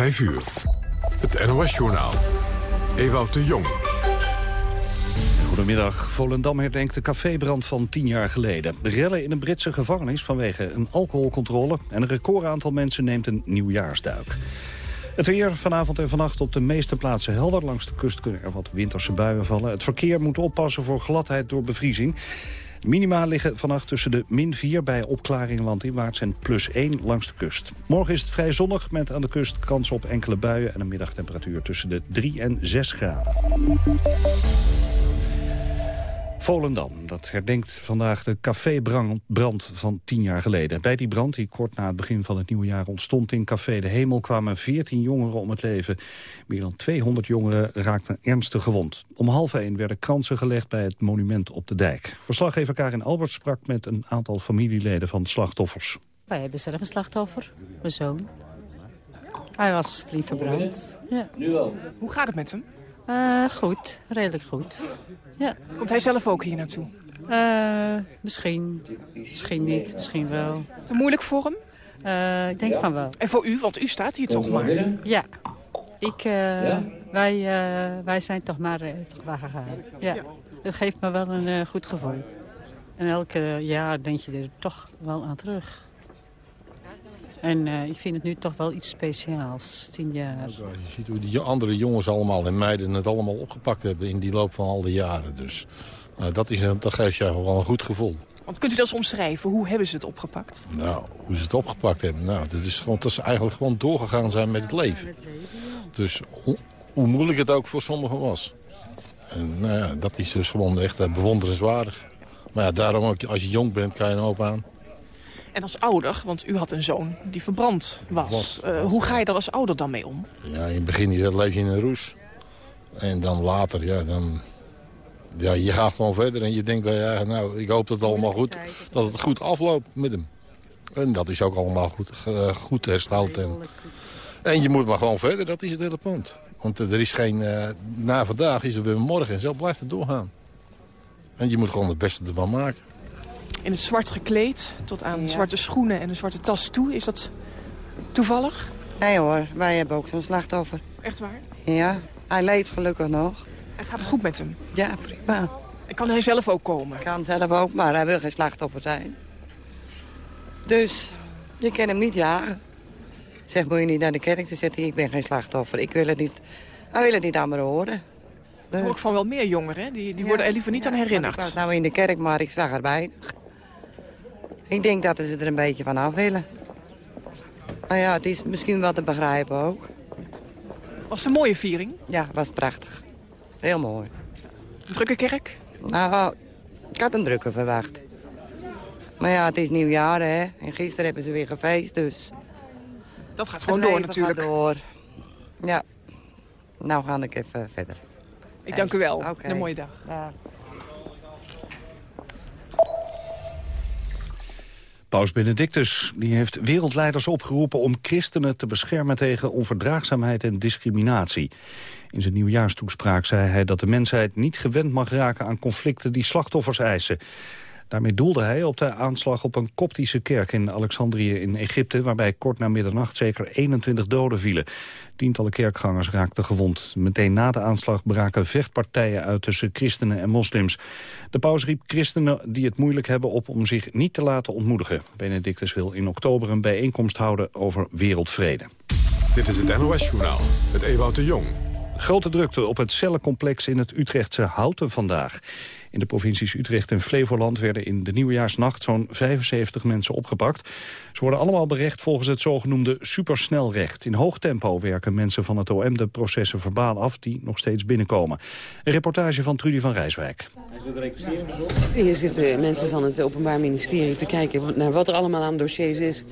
5 uur. Het NOS-journaal. Ewout de Jong. Goedemiddag. Volendam herdenkt de cafébrand van tien jaar geleden. De rellen in een Britse gevangenis vanwege een alcoholcontrole... en een recordaantal mensen neemt een nieuwjaarsduik. Het weer vanavond en vannacht op de meeste plaatsen helder. Langs de kust kunnen er wat winterse buien vallen. Het verkeer moet oppassen voor gladheid door bevriezing. Minima liggen vannacht tussen de min 4 bij opklaring landinwaarts en plus 1 langs de kust. Morgen is het vrij zonnig met aan de kust kans op enkele buien... en een middagtemperatuur tussen de 3 en 6 graden. Volendam, dat herdenkt vandaag de cafébrand van tien jaar geleden. Bij die brand, die kort na het begin van het nieuwe jaar ontstond in Café de Hemel... kwamen 14 jongeren om het leven. Meer dan 200 jongeren raakten ernstig gewond. Om half één werden kransen gelegd bij het monument op de dijk. Verslaggever Karin Albert sprak met een aantal familieleden van slachtoffers. Wij hebben zelf een slachtoffer, mijn zoon. Hij was flink verbrand. Ja. Nu wel. Hoe gaat het met hem? Uh, goed, redelijk goed. Ja. Komt hij zelf ook hier naartoe? Uh, misschien, misschien niet, misschien wel. Te moeilijk voor hem? Uh, ik denk van wel. En voor u, want u staat hier toch maar? Ja. Ik, ja? Wij, wij zijn toch maar toch maar gegaan. Ja. Het geeft me wel een goed gevoel. En elke jaar denk je er toch wel aan terug. En uh, ik vind het nu toch wel iets speciaals, tien jaar. je ziet hoe die andere jongens allemaal en meiden het allemaal opgepakt hebben in die loop van al die jaren. Dus uh, dat, is dat geeft je wel een goed gevoel. Want kunt u dat eens omschrijven? Hoe hebben ze het opgepakt? Nou, hoe ze het opgepakt hebben? Nou, dat is gewoon dat ze eigenlijk gewoon doorgegaan zijn met het leven. Dus hoe, hoe moeilijk het ook voor sommigen was. En nou ja, dat is dus gewoon echt uh, bewonderenswaardig. Maar ja, daarom ook, als je jong bent, kan je een hoop aan. En als ouder, want u had een zoon die verbrand was. Uh, hoe ga je daar als ouder dan mee om? Ja, in het begin leef je in een roes. En dan later, ja, dan... Ja, je gaat gewoon verder en je denkt bij ja, nou, ik hoop dat het allemaal goed, dat het goed afloopt met hem. En dat is ook allemaal goed, uh, goed hersteld. En, en je moet maar gewoon verder, dat is het hele punt. Want er is geen, uh, na vandaag is er weer morgen en zo blijft het doorgaan. En je moet gewoon het beste ervan maken in het zwart gekleed, tot aan zwarte schoenen en een zwarte tas toe. Is dat toevallig? Nee hoor, wij hebben ook zo'n slachtoffer. Echt waar? Ja, hij leeft gelukkig nog. En gaat het goed met hem? Ja, prima. En kan hij zelf ook komen? Kan zelf ook, maar hij wil geen slachtoffer zijn. Dus, je kan hem niet jagen. Zeg, moet je niet naar de kerk te zetten? Ik ben geen slachtoffer. Ik wil het niet, hij wil het niet aan me horen. Ik hoor van wel meer jongeren, die, die worden er liever niet aan herinnerd. Ik was nou in de kerk, maar ik zag erbij. Ik denk dat ze er een beetje van af willen. Nou ja, het is misschien wel te begrijpen ook. Was het een mooie viering? Ja, was prachtig. Heel mooi. Een drukke kerk? Nou, ik had een drukke verwacht. Maar ja, het is nieuwjaar, hè. En gisteren hebben ze weer gefeest, dus... Dat gaat gewoon door natuurlijk. Gaat door. Ja. Nou ga ik even verder. Ik dank u wel. Okay. Een mooie dag. Ja. Paus Benedictus heeft wereldleiders opgeroepen om christenen te beschermen tegen onverdraagzaamheid en discriminatie. In zijn nieuwjaarstoespraak zei hij dat de mensheid niet gewend mag raken aan conflicten die slachtoffers eisen. Daarmee doelde hij op de aanslag op een koptische kerk in Alexandrië in Egypte... waarbij kort na middernacht zeker 21 doden vielen. Tientallen kerkgangers raakten gewond. Meteen na de aanslag braken vechtpartijen uit tussen christenen en moslims. De paus riep christenen die het moeilijk hebben op om zich niet te laten ontmoedigen. Benedictus wil in oktober een bijeenkomst houden over wereldvrede. Dit is het NOS-journaal, het Ewout de Jong. Grote drukte op het cellencomplex in het Utrechtse Houten vandaag. In de provincies Utrecht en Flevoland werden in de nieuwjaarsnacht zo'n 75 mensen opgepakt. Ze worden allemaal berecht volgens het zogenoemde supersnelrecht. In hoog tempo werken mensen van het OM de processen verbaal af die nog steeds binnenkomen. Een reportage van Trudy van Rijswijk. Hier zitten mensen van het Openbaar Ministerie te kijken naar wat er allemaal aan dossiers is.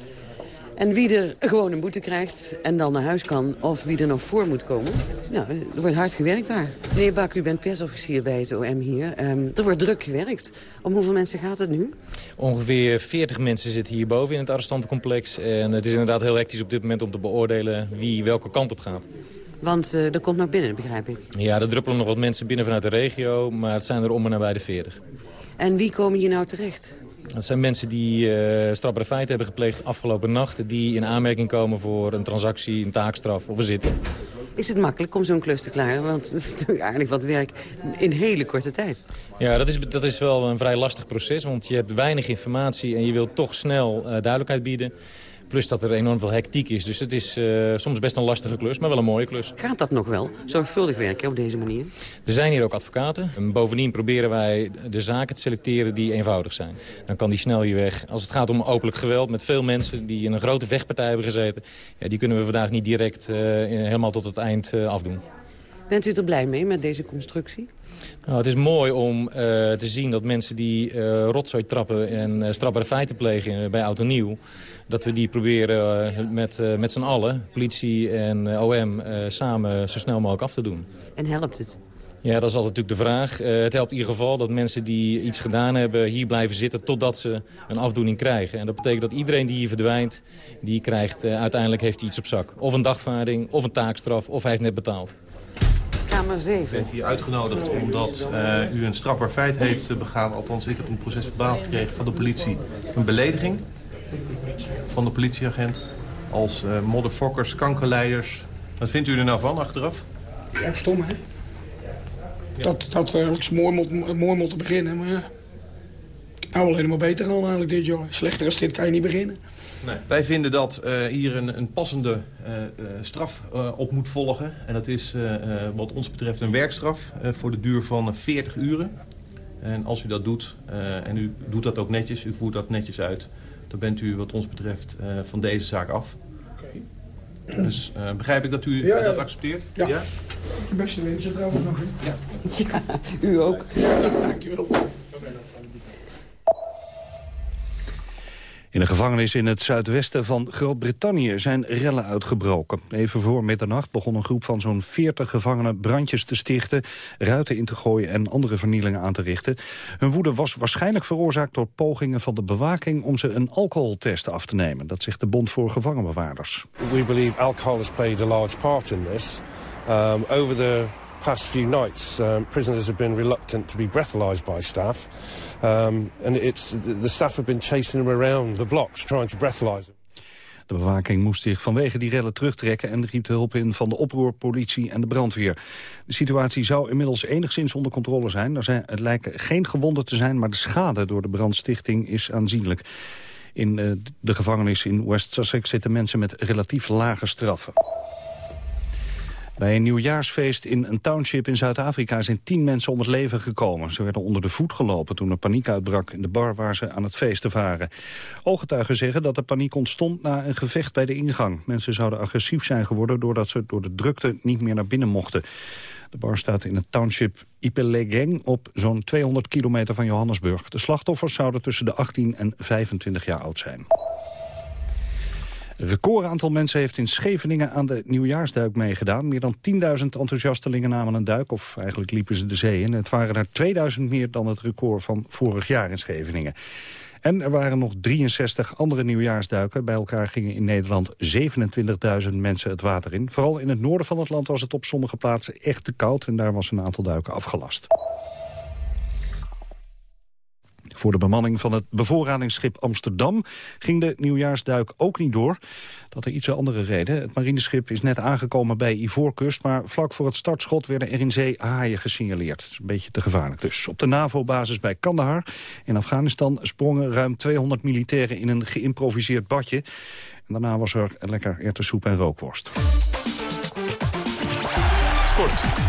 En wie er gewoon een boete krijgt en dan naar huis kan... of wie er nog voor moet komen. Ja, er wordt hard gewerkt daar. Meneer Bak, u bent persofficier bij het OM hier. Um, er wordt druk gewerkt. Om hoeveel mensen gaat het nu? Ongeveer 40 mensen zitten hierboven in het arrestantencomplex. En het is inderdaad heel hectisch op dit moment om te beoordelen wie welke kant op gaat. Want uh, er komt nog binnen, begrijp ik. Ja, er druppelen nog wat mensen binnen vanuit de regio, maar het zijn er om en nabij de 40. En wie komen hier nou terecht? Dat zijn mensen die uh, strafbare feiten hebben gepleegd afgelopen nachten... die in aanmerking komen voor een transactie, een taakstraf of een zitting. Is het makkelijk om zo'n klus te klaren? Want het is natuurlijk aardig wat werk in hele korte tijd. Ja, dat is, dat is wel een vrij lastig proces. Want je hebt weinig informatie en je wilt toch snel uh, duidelijkheid bieden. Plus dat er enorm veel hectiek is. Dus het is uh, soms best een lastige klus, maar wel een mooie klus. Gaat dat nog wel? Zorgvuldig werken op deze manier? Er zijn hier ook advocaten. En bovendien proberen wij de zaken te selecteren die eenvoudig zijn. Dan kan die snel hier weg. Als het gaat om openlijk geweld met veel mensen die in een grote vechtpartij hebben gezeten... Ja, die kunnen we vandaag niet direct uh, helemaal tot het eind uh, afdoen. Bent u er blij mee met deze constructie? Nou, het is mooi om uh, te zien dat mensen die uh, rotzooi trappen en uh, strafbare feiten plegen bij Oud en Nieuw... dat we die proberen met, met z'n allen, politie en OM, samen zo snel mogelijk af te doen. En helpt het? Ja, dat is altijd natuurlijk de vraag. het helpt in ieder geval dat mensen die iets gedaan hebben hier blijven zitten totdat ze een afdoening krijgen. En dat betekent dat iedereen die hier verdwijnt, die krijgt uiteindelijk heeft iets op zak. Of een dagvaarding, of een taakstraf, of hij heeft net betaald. Kamer 7. U bent hier uitgenodigd omdat uh, u een strafbaar feit heeft begaan. Althans, ik heb een proces verbaal gekregen van de politie. Een belediging van de politieagent als uh, motherfuckers, kankerleiders. Wat vindt u er nou van achteraf? Ja, stom hè. Ja. Dat, dat we eigenlijk mooi, moet, mooi moeten beginnen. Maar ja, nou alleen maar beter al eigenlijk dit jaar. Slechter als dit kan je niet beginnen. Nee. Wij vinden dat uh, hier een, een passende uh, uh, straf op moet volgen. En dat is wat ons betreft een werkstraf voor de duur van 40 uren. En als u dat doet, en u doet dat ook netjes, u voert dat netjes uit... dan bent u wat ons betreft van deze zaak af. Okay. Dus begrijp ik dat u ja, ja. dat accepteert? Ja. ja? De beste wensen trouwens nog. Ja. ja, u ook. Ja, dankjewel. In een gevangenis in het zuidwesten van Groot-Brittannië zijn rellen uitgebroken. Even voor middernacht begon een groep van zo'n 40 gevangenen brandjes te stichten, ruiten in te gooien en andere vernielingen aan te richten. Hun woede was waarschijnlijk veroorzaakt door pogingen van de bewaking om ze een alcoholtest af te nemen. Dat zegt de Bond voor Gevangenbewaarders. We believe alcohol has played a large part in this. Um, over the past few nights, um, prisoners have been reluctant to be breathalyzed by staff. Um, and it's, the staff have been chasing them around the blocks trying to. De bewaking moest zich vanwege die rellen terugtrekken... en riep de hulp in van de oproerpolitie en de brandweer. De situatie zou inmiddels enigszins onder controle zijn. Er zijn, het lijken geen gewonden te zijn, maar de schade door de brandstichting is aanzienlijk. In uh, de gevangenis in West Sussex zitten mensen met relatief lage straffen. Bij een nieuwjaarsfeest in een township in Zuid-Afrika zijn tien mensen om het leven gekomen. Ze werden onder de voet gelopen toen er paniek uitbrak in de bar waar ze aan het feesten waren. Ooggetuigen zeggen dat de paniek ontstond na een gevecht bij de ingang. Mensen zouden agressief zijn geworden doordat ze door de drukte niet meer naar binnen mochten. De bar staat in het township Ipelegeng op zo'n 200 kilometer van Johannesburg. De slachtoffers zouden tussen de 18 en 25 jaar oud zijn. Record aantal mensen heeft in Scheveningen aan de nieuwjaarsduik meegedaan. Meer dan 10.000 enthousiastelingen namen een duik, of eigenlijk liepen ze de zee in. Het waren er 2000 meer dan het record van vorig jaar in Scheveningen. En er waren nog 63 andere nieuwjaarsduiken. Bij elkaar gingen in Nederland 27.000 mensen het water in. Vooral in het noorden van het land was het op sommige plaatsen echt te koud... en daar was een aantal duiken afgelast. Voor de bemanning van het bevoorradingsschip Amsterdam ging de nieuwjaarsduik ook niet door. Dat er iets andere reden. Het marineschip is net aangekomen bij Ivoorkust... maar vlak voor het startschot werden er in zee haaien gesignaleerd. Een beetje te gevaarlijk dus. Op de NAVO-basis bij Kandahar in Afghanistan sprongen ruim 200 militairen in een geïmproviseerd badje. En daarna was er lekker erwtensoep en rookworst. Sport.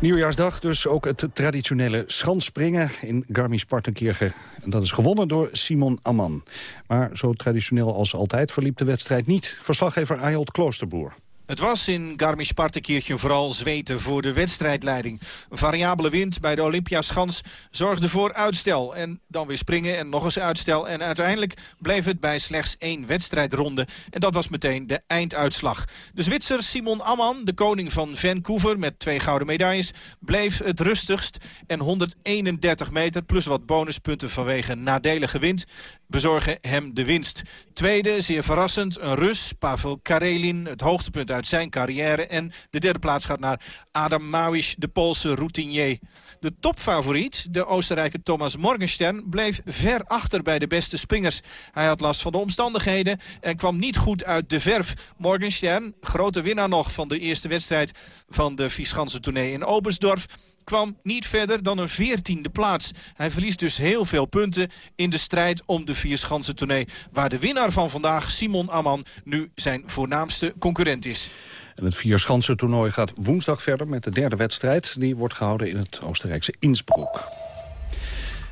Nieuwjaarsdag dus ook het traditionele schansspringen in Garmisch-Partenkirchen. En dat is gewonnen door Simon Amman. Maar zo traditioneel als altijd verliep de wedstrijd niet. Verslaggever Ayolt Kloosterboer. Het was in Garmisch-Partenkirchen vooral zweten voor de wedstrijdleiding. Een variabele wind bij de Olympiaschans zorgde voor uitstel. En dan weer springen en nog eens uitstel. En uiteindelijk bleef het bij slechts één wedstrijdronde. En dat was meteen de einduitslag. De Zwitser Simon Amman, de koning van Vancouver met twee gouden medailles... bleef het rustigst. En 131 meter plus wat bonuspunten vanwege nadelige wind bezorgen hem de winst. Tweede, zeer verrassend, een Rus, Pavel Karelin, het hoogtepunt uit zijn carrière. En de derde plaats gaat naar Adam Mawisch, de Poolse routinier. De topfavoriet, de Oostenrijker Thomas Morgenstern, bleef ver achter bij de beste springers. Hij had last van de omstandigheden en kwam niet goed uit de verf. Morgenstern, grote winnaar nog van de eerste wedstrijd van de Viesganse tournee in Oberstdorf kwam niet verder dan een veertiende plaats. Hij verliest dus heel veel punten in de strijd om de Vierschansen tournee... waar de winnaar van vandaag, Simon Amman, nu zijn voornaamste concurrent is. En het Vierschansen toernooi gaat woensdag verder met de derde wedstrijd. Die wordt gehouden in het Oostenrijkse Innsbruck.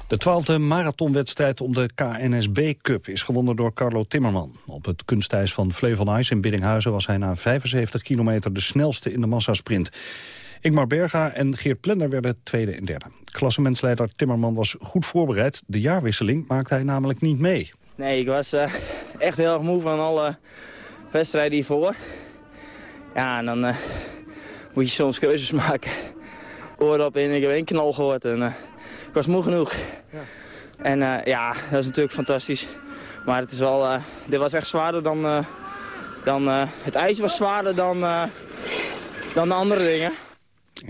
De twaalfde marathonwedstrijd om de KNSB Cup is gewonnen door Carlo Timmerman. Op het kunstijs van Flevoland in Biddinghuizen was hij na 75 kilometer de snelste in de massasprint. Ingmar Berga en Geert Plender werden tweede en derde. Klassementsleider Timmerman was goed voorbereid. De jaarwisseling maakte hij namelijk niet mee. Nee, ik was uh, echt heel erg moe van alle wedstrijden hiervoor. Ja, en dan uh, moet je soms keuzes maken. Oor op in, ik heb één knal gehoord en uh, ik was moe genoeg. Ja. En ja, dat is natuurlijk fantastisch. Maar het is wel, dit was echt zwaarder dan, dan het ijs was zwaarder dan, dan de andere dingen.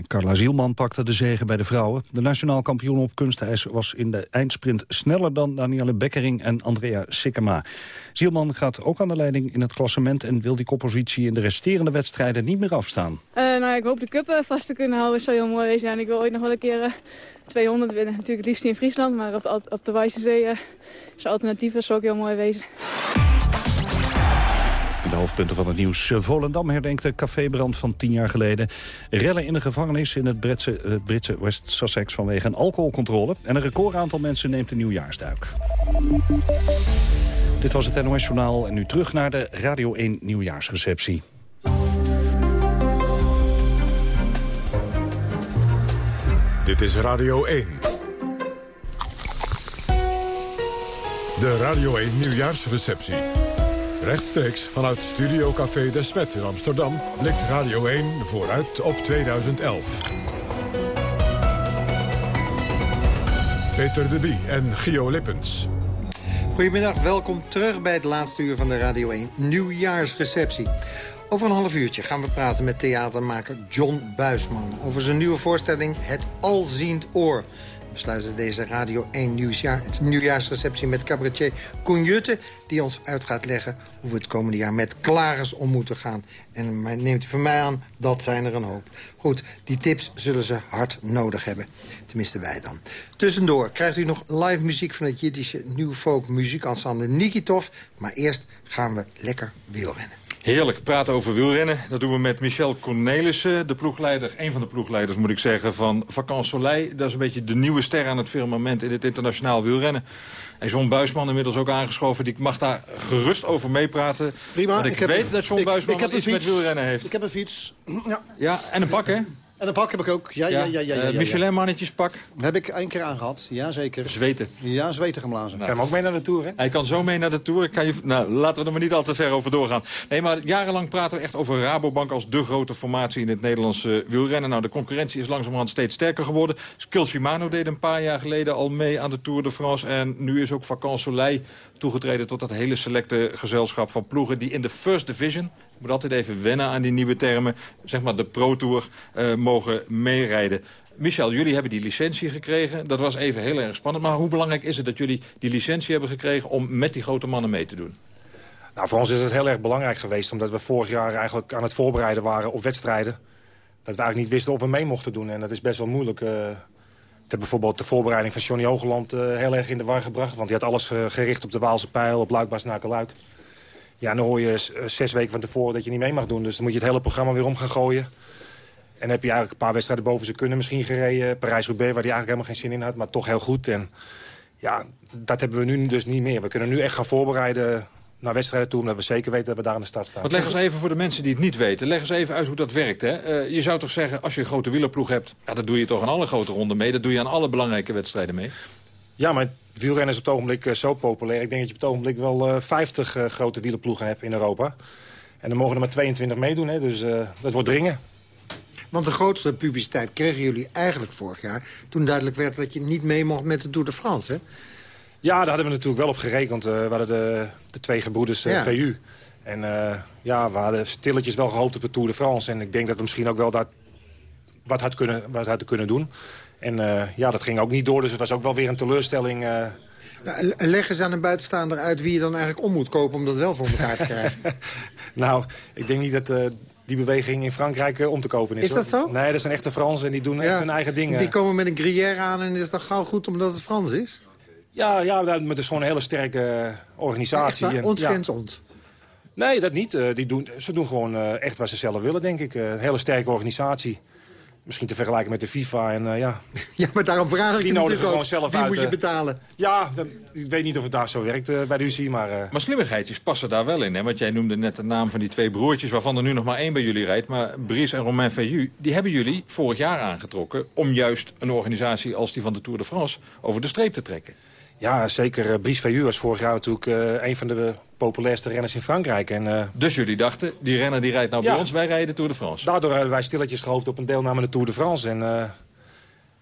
Carla Zielman pakte de zegen bij de vrouwen. De nationaal kampioen op kunstijs was in de eindsprint sneller dan Danielle Bekkering en Andrea Sikkema. Zielman gaat ook aan de leiding in het klassement en wil die koppositie in de resterende wedstrijden niet meer afstaan. Uh, nou ja, ik hoop de cup vast te kunnen houden. zou heel mooi. En ik wil ooit nog wel een keer uh, 200 winnen. Natuurlijk liefst in Friesland, maar op de, op de Zee uh, is alternatief. zou ook heel mooi wezen. De hoofdpunten van het nieuws. Volendam herdenkt de cafébrand van tien jaar geleden. Rellen in de gevangenis in het Britse, West Sussex vanwege een alcoholcontrole. En een recordaantal mensen neemt een nieuwjaarsduik. Dit was het NOS Journaal en nu terug naar de Radio 1 nieuwjaarsreceptie. Dit is Radio 1. De Radio 1 nieuwjaarsreceptie. Rechtstreeks vanuit Studio Café de Smet in Amsterdam... blikt Radio 1 vooruit op 2011. Peter de Bie en Gio Lippens. Goedemiddag, welkom terug bij het laatste uur van de Radio 1 nieuwjaarsreceptie. Over een half uurtje gaan we praten met theatermaker John Buisman... over zijn nieuwe voorstelling Het Alziend Oor... We sluiten deze Radio 1 nieuwsjaar, het nieuwjaarsreceptie met cabaretier Koen Jutte... die ons uit gaat leggen hoe we het komende jaar met klagers om moeten gaan. En neemt u van mij aan, dat zijn er een hoop. Goed, die tips zullen ze hard nodig hebben. Tenminste wij dan. Tussendoor krijgt u nog live muziek van het Jiddische New Folk muziekensemble Nikitov. Maar eerst gaan we lekker wielrennen. Heerlijk, praten over wielrennen. Dat doen we met Michel Cornelissen, de ploegleider, een van de ploegleiders moet ik zeggen, van Vacances Soleil. Dat is een beetje de nieuwe ster aan het firmament in het internationaal wielrennen. En John Buisman inmiddels ook aangeschoven. Die mag daar gerust over meepraten. Prima. Want ik, ik heb, weet dat John ik, Buisman ik iets met wielrennen heeft. Ik heb een fiets. Ja, ja en een bak, hè? En een pak heb ik ook. Ja, ja, ja. ja, ja, ja, uh, Michelin-mannetjespak. Heb ik één keer aangehad. Ja, zeker. Zweten. Ja, zweten geblazen. Nou, kan hem ook mee naar de Tour, hè? Hij kan zo mee naar de Tour. Kan je, nou, laten we er maar niet al te ver over doorgaan. Nee, maar jarenlang praten we echt over Rabobank als de grote formatie in het Nederlandse wielrennen. Nou, de concurrentie is langzamerhand steeds sterker geworden. Skil Shimano deed een paar jaar geleden al mee aan de Tour de France. En nu is ook Vacances Soleil toegetreden tot dat hele selecte gezelschap van ploegen... die in de First Division, moet altijd even wennen aan die nieuwe termen... zeg maar de Pro Tour, uh, mogen meerijden. Michel, jullie hebben die licentie gekregen. Dat was even heel erg spannend. Maar hoe belangrijk is het dat jullie die licentie hebben gekregen... om met die grote mannen mee te doen? Nou, voor ons is het heel erg belangrijk geweest... omdat we vorig jaar eigenlijk aan het voorbereiden waren op wedstrijden. Dat we eigenlijk niet wisten of we mee mochten doen. En dat is best wel moeilijk... Uh... Ik heb bijvoorbeeld de voorbereiding van Johnny Hogeland uh, heel erg in de war gebracht. Want die had alles gericht op de Waalse Pijl, op Luik, Luik. Ja, dan hoor je zes weken van tevoren dat je niet mee mag doen. Dus dan moet je het hele programma weer om gaan gooien. En heb je eigenlijk een paar wedstrijden boven ze kunnen misschien gereden. Parijs-Roubaix, waar hij eigenlijk helemaal geen zin in had, maar toch heel goed. En ja, dat hebben we nu dus niet meer. We kunnen nu echt gaan voorbereiden naar wedstrijden toe... omdat we zeker weten dat we daar in de stad staan. Wat leg eens even voor de mensen die het niet weten. Leg eens even uit hoe dat werkt. Hè? Uh, je zou toch zeggen, als je een grote wielerploeg hebt... Ja, dat doe je toch aan alle grote ronden mee. Dat doe je aan alle belangrijke wedstrijden mee. Ja, maar wielrennen is op het ogenblik uh, zo populair. Ik denk dat je op het ogenblik wel uh, 50 uh, grote wielerploegen hebt in Europa. En dan mogen er maar 22 meedoen, hè? dus dat wordt dringen. Want de grootste publiciteit kregen jullie eigenlijk vorig jaar... toen duidelijk werd dat je niet mee mocht met de Tour de France, hè? Ja, daar hadden we natuurlijk wel op gerekend. Uh, we hadden de, de twee gebroeders uh, Ja. VU. En uh, ja, we hadden stilletjes wel gehoopt op de Tour de France. En ik denk dat we misschien ook wel dat wat had kunnen, wat had kunnen doen. En uh, ja, dat ging ook niet door, dus het was ook wel weer een teleurstelling... Uh, Leg eens aan een buitenstaander uit wie je dan eigenlijk om moet kopen... om dat wel voor elkaar te krijgen. nou, ik denk niet dat uh, die beweging in Frankrijk uh, om te kopen is. Is dat zo? Nee, dat zijn echte Fransen en die doen ja, echt hun eigen dingen. Die komen met een gruyère aan en is dat gauw goed omdat het Frans is? Ja, ja maar het is gewoon een hele sterke organisatie. Ons ja. kent ons. Nee, dat niet. Die doen, ze doen gewoon echt wat ze zelf willen, denk ik. een hele sterke organisatie. Misschien te vergelijken met de FIFA. En, uh, ja. ja, maar daarom vraag ik die je nodig gewoon zelf Wie uit, moet je betalen? Ja, dan, ik weet niet of het daar zo werkt uh, bij de UC, maar... Uh... Maar slimmigheidjes passen daar wel in, hè? Want jij noemde net de naam van die twee broertjes... waarvan er nu nog maar één bij jullie rijdt. Maar Brice en Romain Feillu, die hebben jullie vorig jaar aangetrokken... om juist een organisatie als die van de Tour de France over de streep te trekken. Ja, zeker. Brice Feillu was vorig jaar natuurlijk uh, een van de populairste renners in Frankrijk. En, uh, dus jullie dachten, die renner die rijdt nou ja, bij ons, wij rijden de Tour de France. Daardoor hebben wij stilletjes gehoopt op een deelname aan de Tour de France. En uh,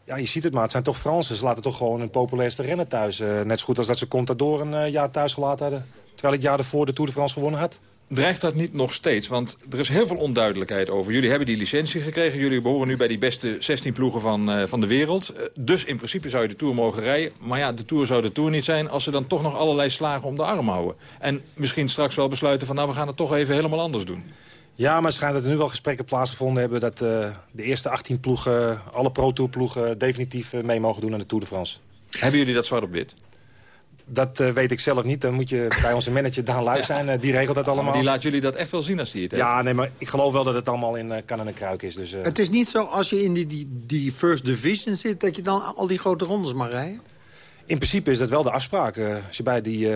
ja, je ziet het maar, het zijn toch Fransen. Ze laten toch gewoon hun populairste renner thuis. net zo goed als dat ze Contador een jaar thuis gelaten hadden. Terwijl het jaar ervoor de Tour de France gewonnen had. Dreigt dat niet nog steeds? Want er is heel veel onduidelijkheid over. Jullie hebben die licentie gekregen. Jullie behoren nu bij die beste 16 ploegen van, uh, van de wereld. Uh, dus in principe zou je de Tour mogen rijden. Maar ja, de Tour zou de Tour niet zijn... als ze dan toch nog allerlei slagen om de arm houden. En misschien straks wel besluiten van... nou, we gaan het toch even helemaal anders doen. Ja, maar het schijnt dat er nu wel gesprekken plaatsgevonden hebben... dat uh, de eerste 18 ploegen, alle Pro-Tour ploegen... definitief mee mogen doen aan de Tour de France. Hebben jullie dat zwart op wit? Dat uh, weet ik zelf niet. Dan moet je bij onze manager Daan Luij zijn. Uh, die regelt dat allemaal. Maar die laat jullie dat echt wel zien als die het heeft? Ja, nee, maar ik geloof wel dat het allemaal in uh, kan en een kruik is. Dus, Het is niet zo als je in die, die, die first division zit... dat je dan al die grote rondes mag rijden? In principe is dat wel de afspraak. als je bij die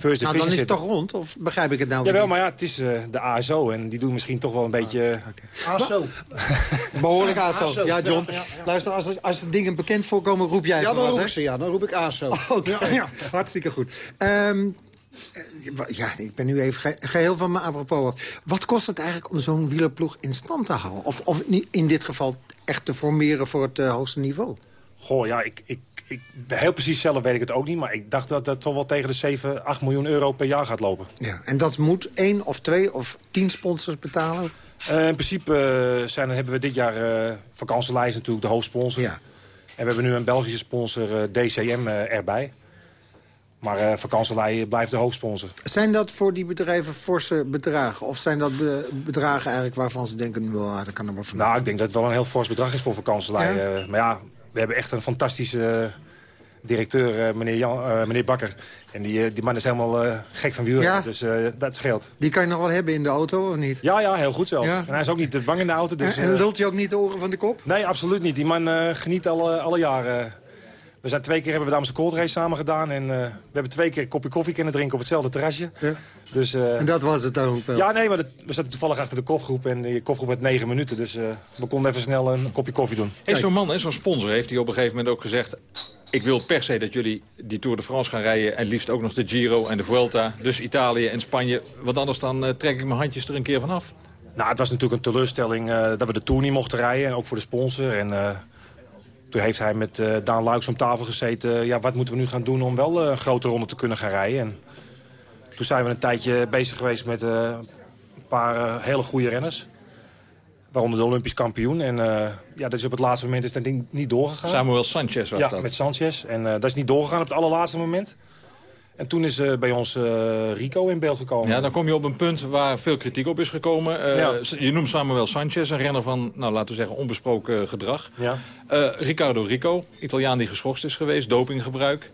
First nou, dan is het toch rond? Of begrijp ik het nou Jawel, maar ja, het is uh, de ASO en die doen misschien toch wel een beetje... Ah, okay. ASO? Behoorlijk ASO. ASO. Ja, John. Ja, ja, ja. Luister, als, er, als er dingen bekend voorkomen, roep jij Ja, dan wat, roep ik ze, ja. Dan roep ik ASO. Oh, okay. ja, Hartstikke goed. Um, ja, ik ben nu even ge geheel van me apropos af. Wat kost het eigenlijk om zo'n wielerploeg in stand te houden? Of, of in dit geval echt te formeren voor het uh, hoogste niveau? Goh, ja, ik, ik, ik, heel precies zelf weet ik het ook niet. Maar ik dacht dat dat toch wel tegen de 7, 8 miljoen euro per jaar gaat lopen. Ja, en dat moet één of twee of tien sponsors betalen? Uh, in principe uh, zijn, hebben we dit jaar uh, vakantielijst natuurlijk de hoofdsponsor. Ja. En we hebben nu een Belgische sponsor, DCM, erbij. Maar uh, vakantielei blijft de hoofdsponsor. Zijn dat voor die bedrijven forse bedragen? Of zijn dat be bedragen eigenlijk waarvan ze denken... Nou, dat kan er wel van Nou, ik denk dat het wel een heel fors bedrag is voor vakantielei. Ja? Uh, maar ja, we hebben echt een fantastische directeur, uh, meneer, Jan, uh, meneer Bakker. En die, die man is helemaal uh, gek van wielrennen, ja. dus dat scheelt. Die kan je nog wel hebben in de auto, of niet? Ja, ja heel goed zelfs. Ja. En hij is ook niet te bang in de auto. Dus, en en lult hij ook niet de oren van de kop? Nee, absoluut niet. Die man geniet alle, alle jaren. We zijn twee keer hebben we dames een cold race samen gedaan. En we hebben twee keer een kopje koffie kunnen drinken op hetzelfde terrasje. Ja. Dus, en dat was het dan wel? Ja, nee, maar dat, we zaten toevallig achter de kopgroep. En die kopgroep had negen minuten. Dus we konden even snel een kopje koffie doen. Hey, zo'n man, zo'n sponsor, heeft hij op een gegeven moment ook gezegd... ik wil per se dat jullie die Tour de France gaan rijden... en liefst ook nog de Giro en de Vuelta. Dus Italië en Spanje. Want anders dan uh, trek ik mijn handjes er een keer vanaf. Nou, het was natuurlijk een teleurstelling uh, dat we de Tour niet mochten rijden. En ook voor de sponsor. En uh, toen heeft hij met uh, Daan Luiks om tafel gezeten. Ja, wat moeten we nu gaan doen om wel een grote ronde te kunnen gaan rijden? En toen zijn we een tijdje bezig geweest met een paar hele goede renners. Waaronder de Olympisch kampioen. En ja, dat is op het laatste moment is dat ding niet doorgegaan. Samuel Sanchez was ja, dat? met Sanchez. En dat is niet doorgegaan op het allerlaatste moment. En toen is uh, bij ons Rico in beeld gekomen. Ja, dan kom je op een punt waar veel kritiek op is gekomen. Ja. Je noemt Samuel Sanchez, een renner van, nou, laten we zeggen, onbesproken gedrag. Ja. Ricardo Rico, Italiaan die geschorst is geweest, dopinggebruik.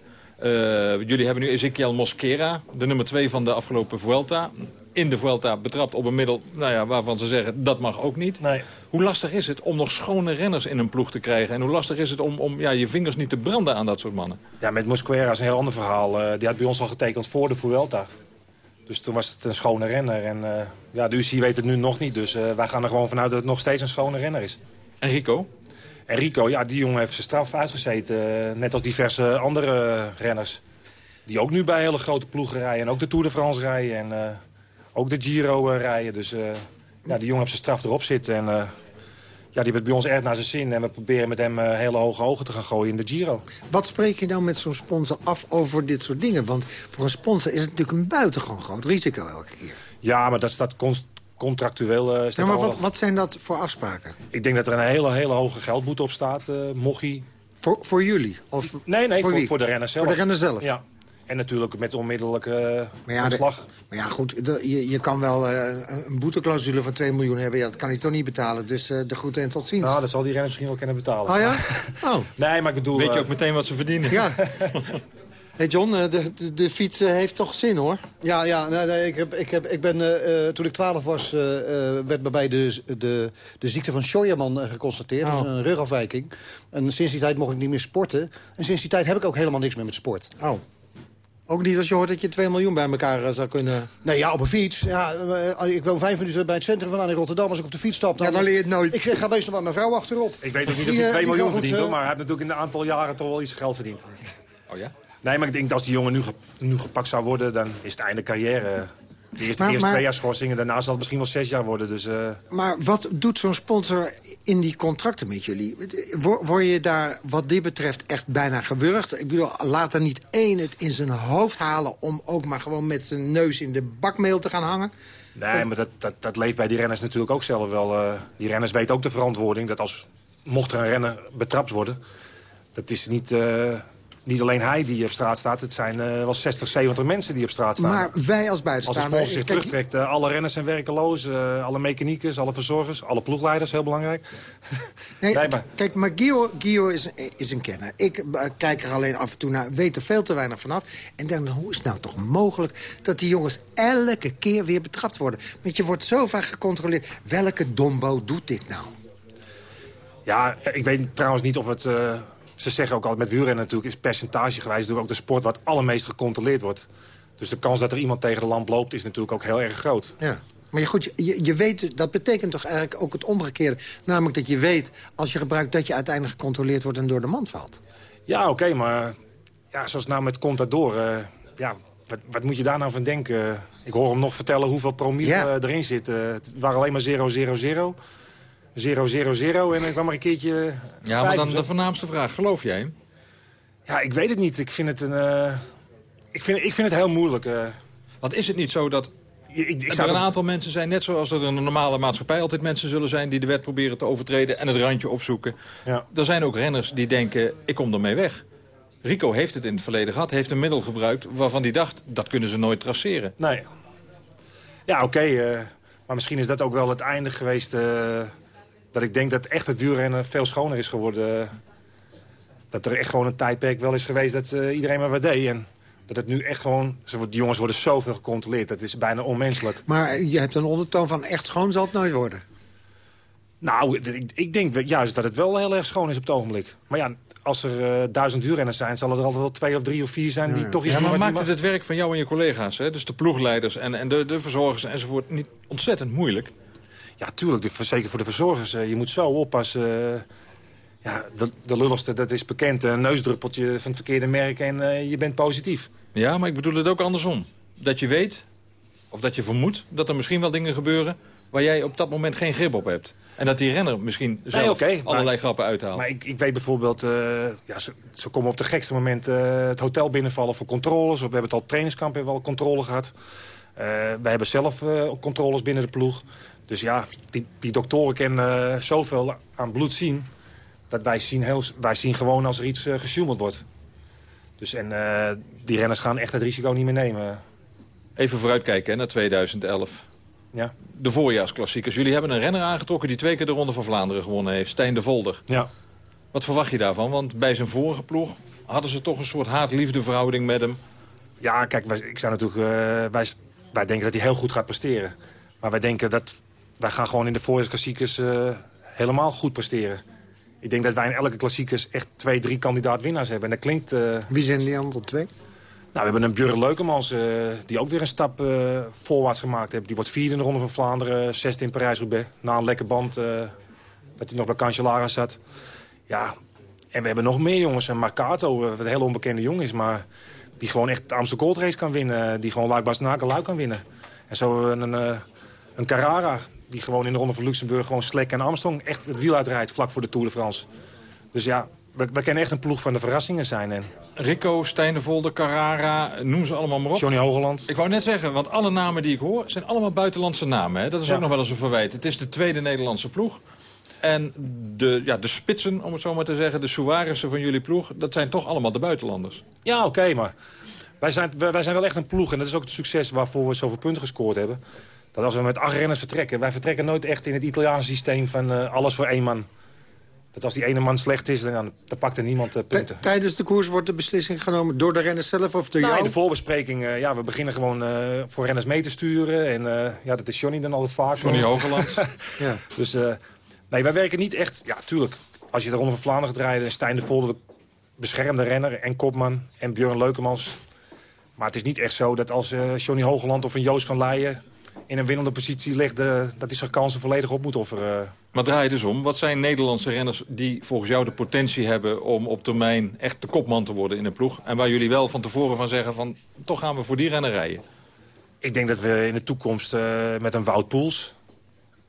jullie hebben nu Ezequiel Mosquera, de nummer 2 van de afgelopen Vuelta in de Vuelta betrapt op een middel nou ja, waarvan ze zeggen dat mag ook niet. Nee. Hoe lastig is het om nog schone renners in een ploeg te krijgen? En hoe lastig is het om, om ja, je vingers niet te branden aan dat soort mannen? Ja, met Mosquera is een heel ander verhaal. Uh, die had bij ons al getekend voor de Vuelta. Dus toen was het een schone renner. En uh, ja, de UCI weet het nu nog niet. Dus uh, wij gaan er gewoon vanuit dat het nog steeds een schone renner is. En Rico? En Rico, ja, die jongen heeft zijn straf uitgezeten. net als diverse andere renners. Die ook nu bij hele grote ploegen rijden. En ook de Tour de France rijden. En, ook de Giro uh, rijden. Dus uh, ja, die jongen heeft zijn straf erop zitten. En uh, ja, die heeft bij ons echt naar zijn zin. En we proberen met hem hele hoge ogen te gaan gooien in de Giro. Wat spreek je nou met zo'n sponsor af over dit soort dingen? Want voor een sponsor is het natuurlijk een buitengewoon groot risico elke keer. Ja, maar dat staat contractueel. eh, Ja, maar wat, wat zijn dat voor afspraken? Ik denk dat er een hele, hele hoge geldboete op staat, eh mocht hij... Voor, voor jullie? Of Nee, nee, voor voor, voor de renner zelf. Voor de renner zelf? Ja. En natuurlijk met onmiddellijke eh, Maar ja, de- ontslag. Maar ja, goed, de- je, je kan wel eh, een boeteclausule van 2 miljoen hebben. Ja, dat kan hij toch niet betalen. Dus eh, de groeten en tot ziens. Nou, dat zal die renner misschien wel kunnen betalen. Oh ja? Oh. Nee, maar ik bedoel... Weet je ook meteen wat ze verdienen? Ja. hey John, de, de, de fiets heeft toch zin hoor? Ja, ja nee, nee, ik, heb, ik, heb, ik ben, eh, eh, toen ik 12 was, eh, eh, werd bij mij de, de, de ziekte van Scheuerman geconstateerd. Oh. Dat is een rugafwijking. En sinds die tijd mocht ik niet meer sporten. En sinds die tijd heb ik ook helemaal niks meer met sport. Oh. Ook niet als je hoort dat je 2 miljoen bij elkaar eh, zou kunnen... Nee, ja, op een fiets. Ja, eh, ik woon vijf minuten bij het centrum vandaan in Rotterdam. Als ik op de fiets stap, dan, Ja, dan leer je het nooit. Ik zeg, ga meestal met mijn vrouw achterop. Ik weet ook niet of hij eh, 2 die miljoen verdient, eh, hoor, maar hij heeft natuurlijk in een aantal jaren toch wel iets geld verdiend. Oh ja? Nee, maar ik denk dat als die jongen nu, nu gepakt zou worden, dan is het einde carrière. De eerste, Maar- maar- twee jaar schorsing en daarna zal het misschien wel zes jaar worden. Dus, eh, Maar wat doet zo'n sponsor in die contracten met jullie? Wor- Word je daar wat dit betreft echt bijna gewurgd? Ik bedoel, laat er niet één het in zijn hoofd halen... om ook maar gewoon met zijn neus in de bakmeel te gaan hangen? nee, maar dat, dat, dat leeft bij die renners natuurlijk ook zelf wel. eh. die renners weten ook de verantwoording dat als mocht er een renner betrapt worden... dat is niet, eh, niet alleen hij die op straat staat. Het zijn eh, wel 60, 70 mensen die op straat staan. Maar wij als Als de sponsor zich kijk, terugtrekt, eh, alle renners zijn werkeloos. eh, alle mechaniekers, alle verzorgers, alle ploegleiders, heel belangrijk. Nee, Nee, maar- Kijk, maar Guido is, is een kenner. Ik kijk er alleen af en toe naar, weet er veel te weinig vanaf. En denk, hoe is het nou toch mogelijk dat die jongens elke keer weer betrapt worden? Want je wordt zo vaak gecontroleerd. Welke dombo doet dit nou? Ja, ik weet trouwens niet of het... ze zeggen ook altijd met wielrennen natuurlijk... is percentagegewijs natuurlijk ook de sport wat allermeest gecontroleerd wordt. Dus de kans dat er iemand tegen de lamp loopt is natuurlijk ook heel erg groot. Ja. Maar je, goed, je, je weet, dat betekent toch eigenlijk ook het omgekeerde. Namelijk dat je weet, als je gebruikt... dat je uiteindelijk gecontroleerd wordt en door de mand valt. Ja, oké, maar ja, zoals nou met Contador... eh, ja, wat, wat moet je daar nou van denken? Ik hoor hem nog vertellen hoeveel promiel Ja. eh, erin zit. Eh, het waren alleen maar 0, 0, 0. 0, 0, 0 en dan kwam er een keertje... Ja, maar dan de voornaamste vraag. Geloof jij hem? Ja, ik weet het niet. Ik vind het een... eh, ik, vind, ik vind het heel moeilijk. eh. Want is het niet zo dat ik, ik er zou een aantal mensen zijn... net zoals er in een normale maatschappij altijd mensen zullen zijn... die de wet proberen te overtreden en het randje opzoeken. Ja. Er zijn ook renners die denken, ik kom ermee weg. Rico heeft het in het verleden gehad. Heeft een middel gebruikt waarvan hij dacht... dat kunnen ze nooit traceren. Nee. Ja, oké. eh, maar misschien is dat ook wel het einde geweest... dat ik denk dat echt het wielrennen veel schoner is geworden. eh. dat er echt gewoon een tijdperk wel is geweest dat eh, iedereen maar wat deed. En dat het nu echt gewoon... ze worden- Die jongens worden zoveel gecontroleerd. Dat is bijna onmenselijk. Maar je hebt een ondertoon van echt schoon zal het nooit worden. Nou, ik, ik denk juist dat het wel heel erg schoon is op het ogenblik. Maar ja, als er eh, duizend wielrenners zijn... zal er altijd wel twee of drie of vier zijn die toch iets Ja, maar maakt het het werk van jou en je collega's... Hè? dus de ploegleiders en, en de, de verzorgers enzovoort... niet ontzettend moeilijk? Ja, tuurlijk. De, zeker voor de verzorgers. eh, je moet zo oppassen. eh. ja, de, de lulligste, dat is bekend. Een neusdruppeltje van het verkeerde merk en eh, je bent positief. Ja, maar ik bedoel het ook andersom. Dat je weet, of dat je vermoedt... dat er misschien wel dingen gebeuren... waar jij op dat moment geen grip op hebt. En dat die renner misschien zelf Nee, maar- allerlei grappen uithaalt. Maar ik, ik weet bijvoorbeeld... ja, ze, ze komen op de gekste moment het hotel binnenvallen voor controles. Of we hebben het al op trainingskamp hebben we al controle gehad. Eh, wij hebben zelf controles binnen de ploeg. Dus ja, die, die doktoren kennen eh, zoveel aan bloed zien... dat wij zien, heel, wij zien gewoon als er iets uh, gesjoemeld wordt. Dus en eh, die renners gaan echt het risico niet meer nemen. Even vooruitkijken hè, naar 2011. Ja. De voorjaarsklassiekers. Jullie hebben een renner aangetrokken... die twee keer de Ronde van Vlaanderen gewonnen heeft. Stijn de Volder. Ja. Wat verwacht je daarvan? Want bij zijn vorige ploeg hadden ze toch een soort haat-liefde verhouding met hem. Ja, kijk, wij, ik zou natuurlijk, uh, wij, wij denken dat hij heel goed gaat presteren. Maar wij denken dat wij gaan gewoon in de voorjaarsklassiekers uh, helemaal goed presteren. Ik denk dat wij in elke klassiekers echt twee, drie kandidaat-winnaars hebben. En dat klinkt... Uh... Wie zijn die andere twee? Nou, we hebben een Björn Leukemans uh, die ook weer een stap voorwaarts gemaakt heeft. Die wordt vierde in de Ronde van Vlaanderen, zesde in Parijs-Roubaix. Na een lekker band dat hij nog bij Cancellara zat. Ja, en we hebben nog meer jongens. En Marcato, wat een hele onbekende jongen is, maar die gewoon echt de Amstel Gold Race kan winnen. Die gewoon Luik Naken Luik kan winnen. En zo een, een, een Carrara, die gewoon in de Ronde van Luxemburg gewoon Slek en Armstrong echt het wiel uitrijdt vlak voor de Tour de France. Dus ja, we, we kennen echt een ploeg van de verrassingen zijn. En Rico, Stijn de Volder, Carrara, noem ze allemaal maar op. Johnny Hogeland. Ik wou net zeggen, want alle namen die ik hoor... zijn allemaal buitenlandse namen. Hè? Dat is Ja. ook nog wel eens een verwijt. Het is de tweede Nederlandse ploeg. En de, ja, de spitsen, om het zo maar te zeggen... de Suarissen van jullie ploeg, dat zijn toch allemaal de buitenlanders. Ja, oké, maar wij zijn, wij, wij zijn wel echt een ploeg. En dat is ook het succes waarvoor we zoveel punten gescoord hebben. Dat als we met acht renners vertrekken... wij vertrekken nooit echt in het Italiaanse systeem van eh, alles voor één man. Dat als die ene man slecht is, dan, dan pakt er niemand eh, punten. Tijdens de koers wordt de beslissing genomen door de renners zelf of door Nou, jou? in de voorbespreking, eh, ja, we beginnen gewoon eh, voor renners mee te sturen. En eh, ja, dat is Johnny dan altijd vaak. Johnny Hogeland. ja. Dus eh, nee, wij werken niet echt... Ja, tuurlijk, als je de Ronde van Vlaanderen gaat rijden... en Stijn de Volder, de beschermde renner en kopman... en Björn Leukemans. Maar het is niet echt zo dat als eh, Johnny Hogeland of een Joost van Leijen... in een winnende positie ligt, eh, dat hij zijn kansen volledig op moet offeren. Maar draai je dus om. Wat zijn Nederlandse renners die volgens jou de potentie hebben... om op termijn echt de kopman te worden in een ploeg? En waar jullie wel van tevoren van zeggen van... toch gaan we voor die renner rijden. Ik denk dat we in de toekomst eh, met een Wout Poels...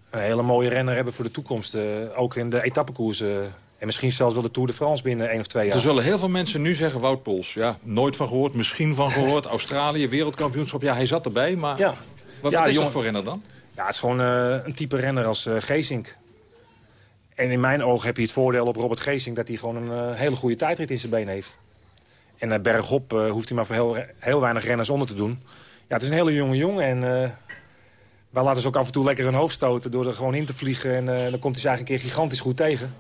een hele mooie renner hebben voor de toekomst. eh, ook in de etappekoers. eh, en misschien zelfs wel de Tour de France binnen één of twee jaar. Er zullen heel veel mensen nu zeggen Wout Poels. Ja, nooit van gehoord, misschien van gehoord. Australië, wereldkampioenschap. Ja, hij zat erbij, maar Ja. Wat, Ja, wat is jongen- dat voor renner dan? Ja, het is gewoon eh, een type renner als eh Geesink. En in mijn ogen heb je het voordeel op Robert Geesink... dat hij gewoon een eh, hele goede tijdrit in zijn been heeft. En uh, bergop hoeft hij maar voor heel, heel weinig renners onder te doen. Ja, het is een hele jonge jongen en... wij laten ze ook af en toe lekker hun hoofd stoten door er gewoon in te vliegen. En dan komt hij zich eigenlijk een keer gigantisch goed tegen.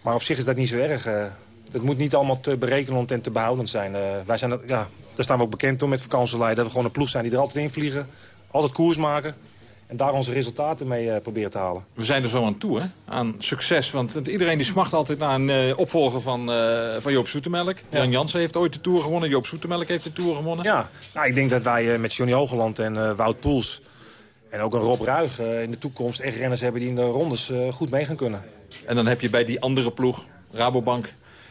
Maar op zich is dat niet zo erg. eh. het moet niet allemaal te berekenend en te behoudend zijn. Wij zijn, ja, daar staan we ook bekend om met vakantieleiden. Dat we gewoon een ploeg zijn die er altijd in vliegen. Altijd koers maken. En daar onze resultaten mee eh, proberen te halen. We zijn er zo aan toe, hè? Aan succes. Want iedereen die smacht altijd naar een eh, opvolger van, eh, van Joop Zoetemelk. Jan Jansen heeft ooit de Tour gewonnen. Joop Zoetemelk heeft de Tour gewonnen. Ja, nou, ik denk dat wij met Johnny Hogeland en Wout Poels... en ook een Rob Ruig in de toekomst echt renners hebben... die in de rondes goed mee gaan kunnen. En dan heb je bij die andere ploeg, Rabobank...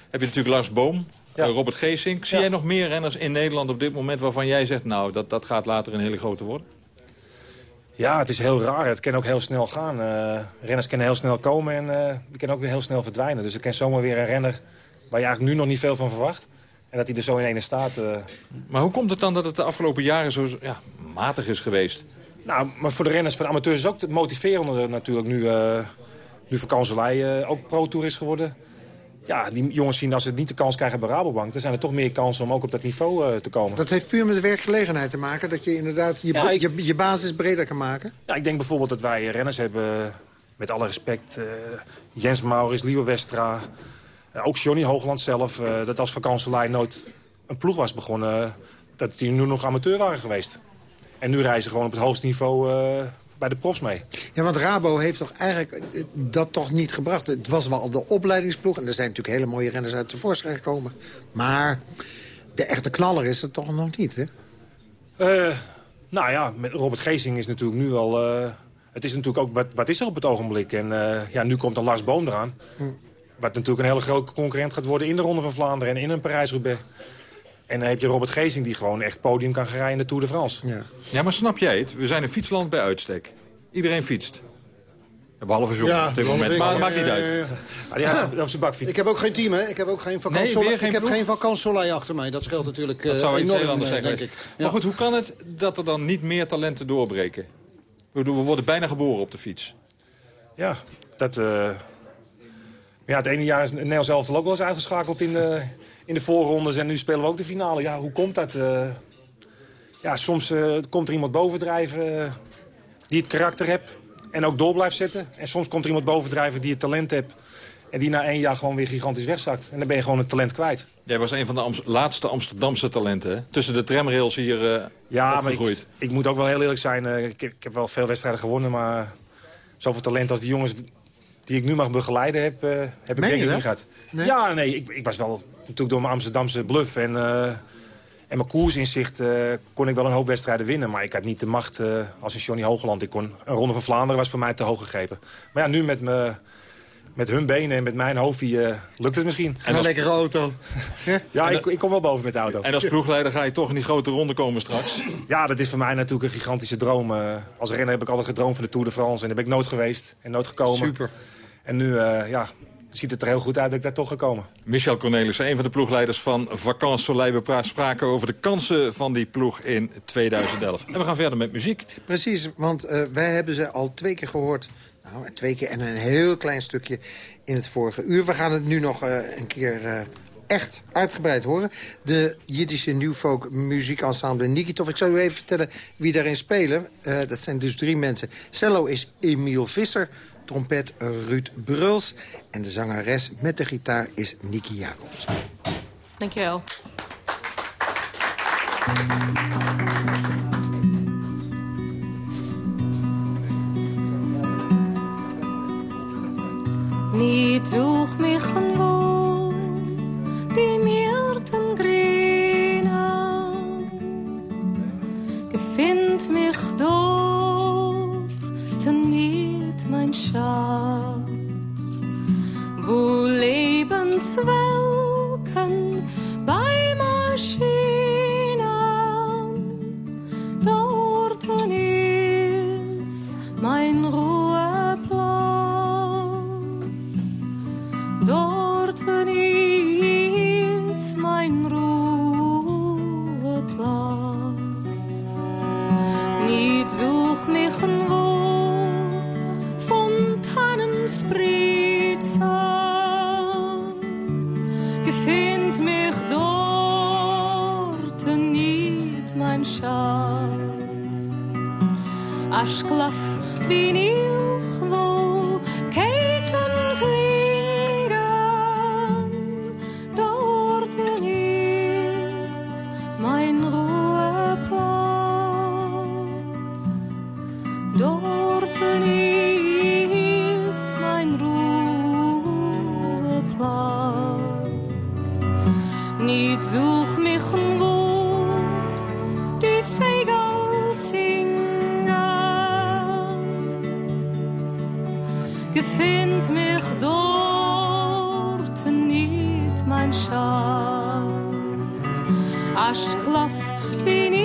heb je natuurlijk Lars Boom, Robert Geesink. Zie jij nog meer renners in Nederland op dit moment... waarvan jij zegt, nou, dat, dat gaat later een hele grote worden? Ja, het is heel raar. Het kan ook heel snel gaan. Eh, renners kunnen heel snel komen en eh, die kunnen ook weer heel snel verdwijnen. Dus er kan zomaar weer een renner waar je eigenlijk nu nog niet veel van verwacht. En dat hij er zo in ene staat. eh. Maar hoe komt het dan dat het de afgelopen jaren zo ja, matig is geweest? Nou, maar voor de renners van de amateurs is ook het motiverende natuurlijk nu, nu vakantielei eh, ook pro-tour is geworden. Ja, die jongens zien als ze niet de kans krijgen bij Rabobank... dan zijn er toch meer kansen om ook op dat niveau eh, te komen. Dat heeft puur met de werkgelegenheid te maken. Dat je inderdaad je, Ja, ik- je, je basis breder kan maken. Ja, ik denk bijvoorbeeld dat wij renners hebben, met alle respect... eh, Jens Maurits, Leo Westra, eh, ook Johnny Hoogland zelf... eh, dat als vakantielei nooit een ploeg was begonnen... dat die nu nog amateur waren geweest. En nu reizen gewoon op het hoogste niveau eh, bij de profs mee. Ja, want Rabo heeft toch eigenlijk eh, dat toch niet gebracht. Het was wel de opleidingsploeg. En er zijn natuurlijk hele mooie renners uit tevoorschijn gekomen. Maar de echte knaller is het toch nog niet, hè? Eh, nou ja, met Robert Geesing is natuurlijk nu al... eh, het is natuurlijk ook, wat, wat is er op het ogenblik? En ja, nu komt dan Lars Boom eraan. Wat natuurlijk een hele grote concurrent gaat worden in de Ronde van Vlaanderen... en in een Parijs-Roubaix. En dan heb je Robert Geesing die gewoon echt podium kan gaan rijden in de Tour de France. Ja. Ja, maar snap jij het? We zijn een fietsland bij uitstek. Iedereen fietst. Behalve John Ja, op dit moment. Maar dat maakt niet uit. ja, ja. Maar die heeft op zijn bakfiets. Ik heb ook geen team, hè? Ik heb ook geen vakantie. weer geen ik heb geen vakantie achter mij. Dat scheelt natuurlijk Dat eh, zou iets enorm, heel anders eh, zijn denk ik. Maar goed, hoe kan het dat er dan niet meer talenten doorbreken? Ik we worden bijna geboren op de fiets. Ja, dat... eh, ja, het ene jaar is Nederlands elftal ook wel eens uitgeschakeld in de, in de voorrondes. En nu spelen we ook de finale. Ja, hoe komt dat? eh? ja, soms eh, komt er iemand bovendrijven eh, die het karakter heeft en ook door blijft zetten. En soms komt er iemand bovendrijven die het talent heeft en die na één jaar gewoon weer gigantisch wegzakt. En dan ben je gewoon het talent kwijt. Jij was een van de laatste Amsterdamse talenten, hè? Tussen de tramrails hier eh Ja, maar ik, moet ook wel heel eerlijk zijn. ik, ik heb wel veel wedstrijden gewonnen, maar zoveel talent als die jongens die ik nu mag begeleiden heb, eh, heb ik denk ik niet gehad. Nee? Ja, nee, ik, ik was wel natuurlijk door mijn Amsterdamse bluff en, eh, en mijn koersinzicht eh, kon ik wel een hoop wedstrijden winnen. Maar ik had niet de macht eh, als een Johnny Hoogland. Ik kon, een Ronde van Vlaanderen was voor mij te hoog gegrepen. Maar ja, nu met, me, met hun benen en met mijn hoofdje eh, lukt het misschien. En een lekkere auto. Ja, ik, ik kom wel boven met de auto. En als ploegleider ga je toch in die grote ronde komen straks. Ja, dat is voor mij natuurlijk een gigantische droom. Als renner heb ik altijd gedroomd van de Tour de France. En daar ben ik nooit geweest en nooit gekomen. Super. En nu, eh, ja, ziet het er heel goed uit dat ik daar toch gekomen. Michel Cornelissen, een van de ploegleiders van Vacances Soleil. We spraken over de kansen van die ploeg in 2011. En we gaan verder met muziek. Precies, want uh, wij hebben ze al twee keer gehoord. Nou, twee keer en een heel klein stukje in het vorige uur. We gaan het nu nog uh, een keer... Uh, echt uitgebreid horen. De Jiddische New Folk muziekensemble Nikitov. Ik zal u even vertellen wie daarin spelen. Uh, dat zijn dus drie mensen. Cello is Emiel Visser, trompet Ruud Bruls... en de zangeres met de gitaar is Niki Jacobs. Dankjewel. Niet zoek mich gewoon, die Myrten been Bin ich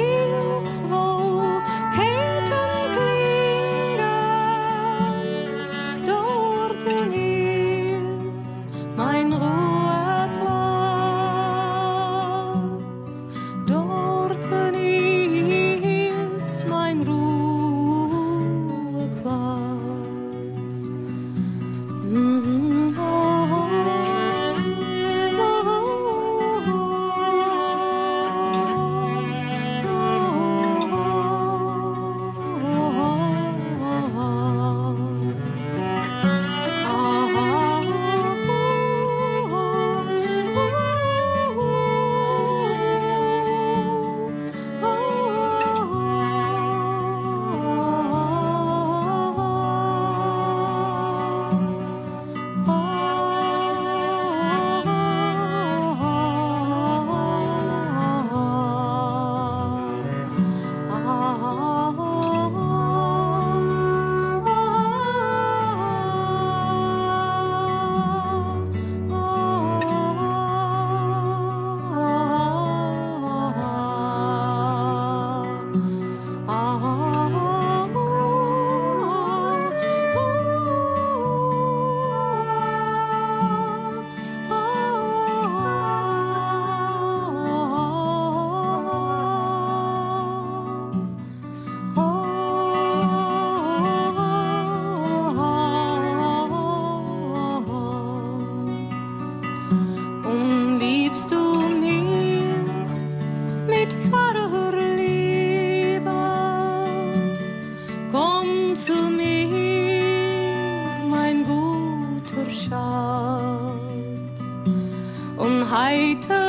light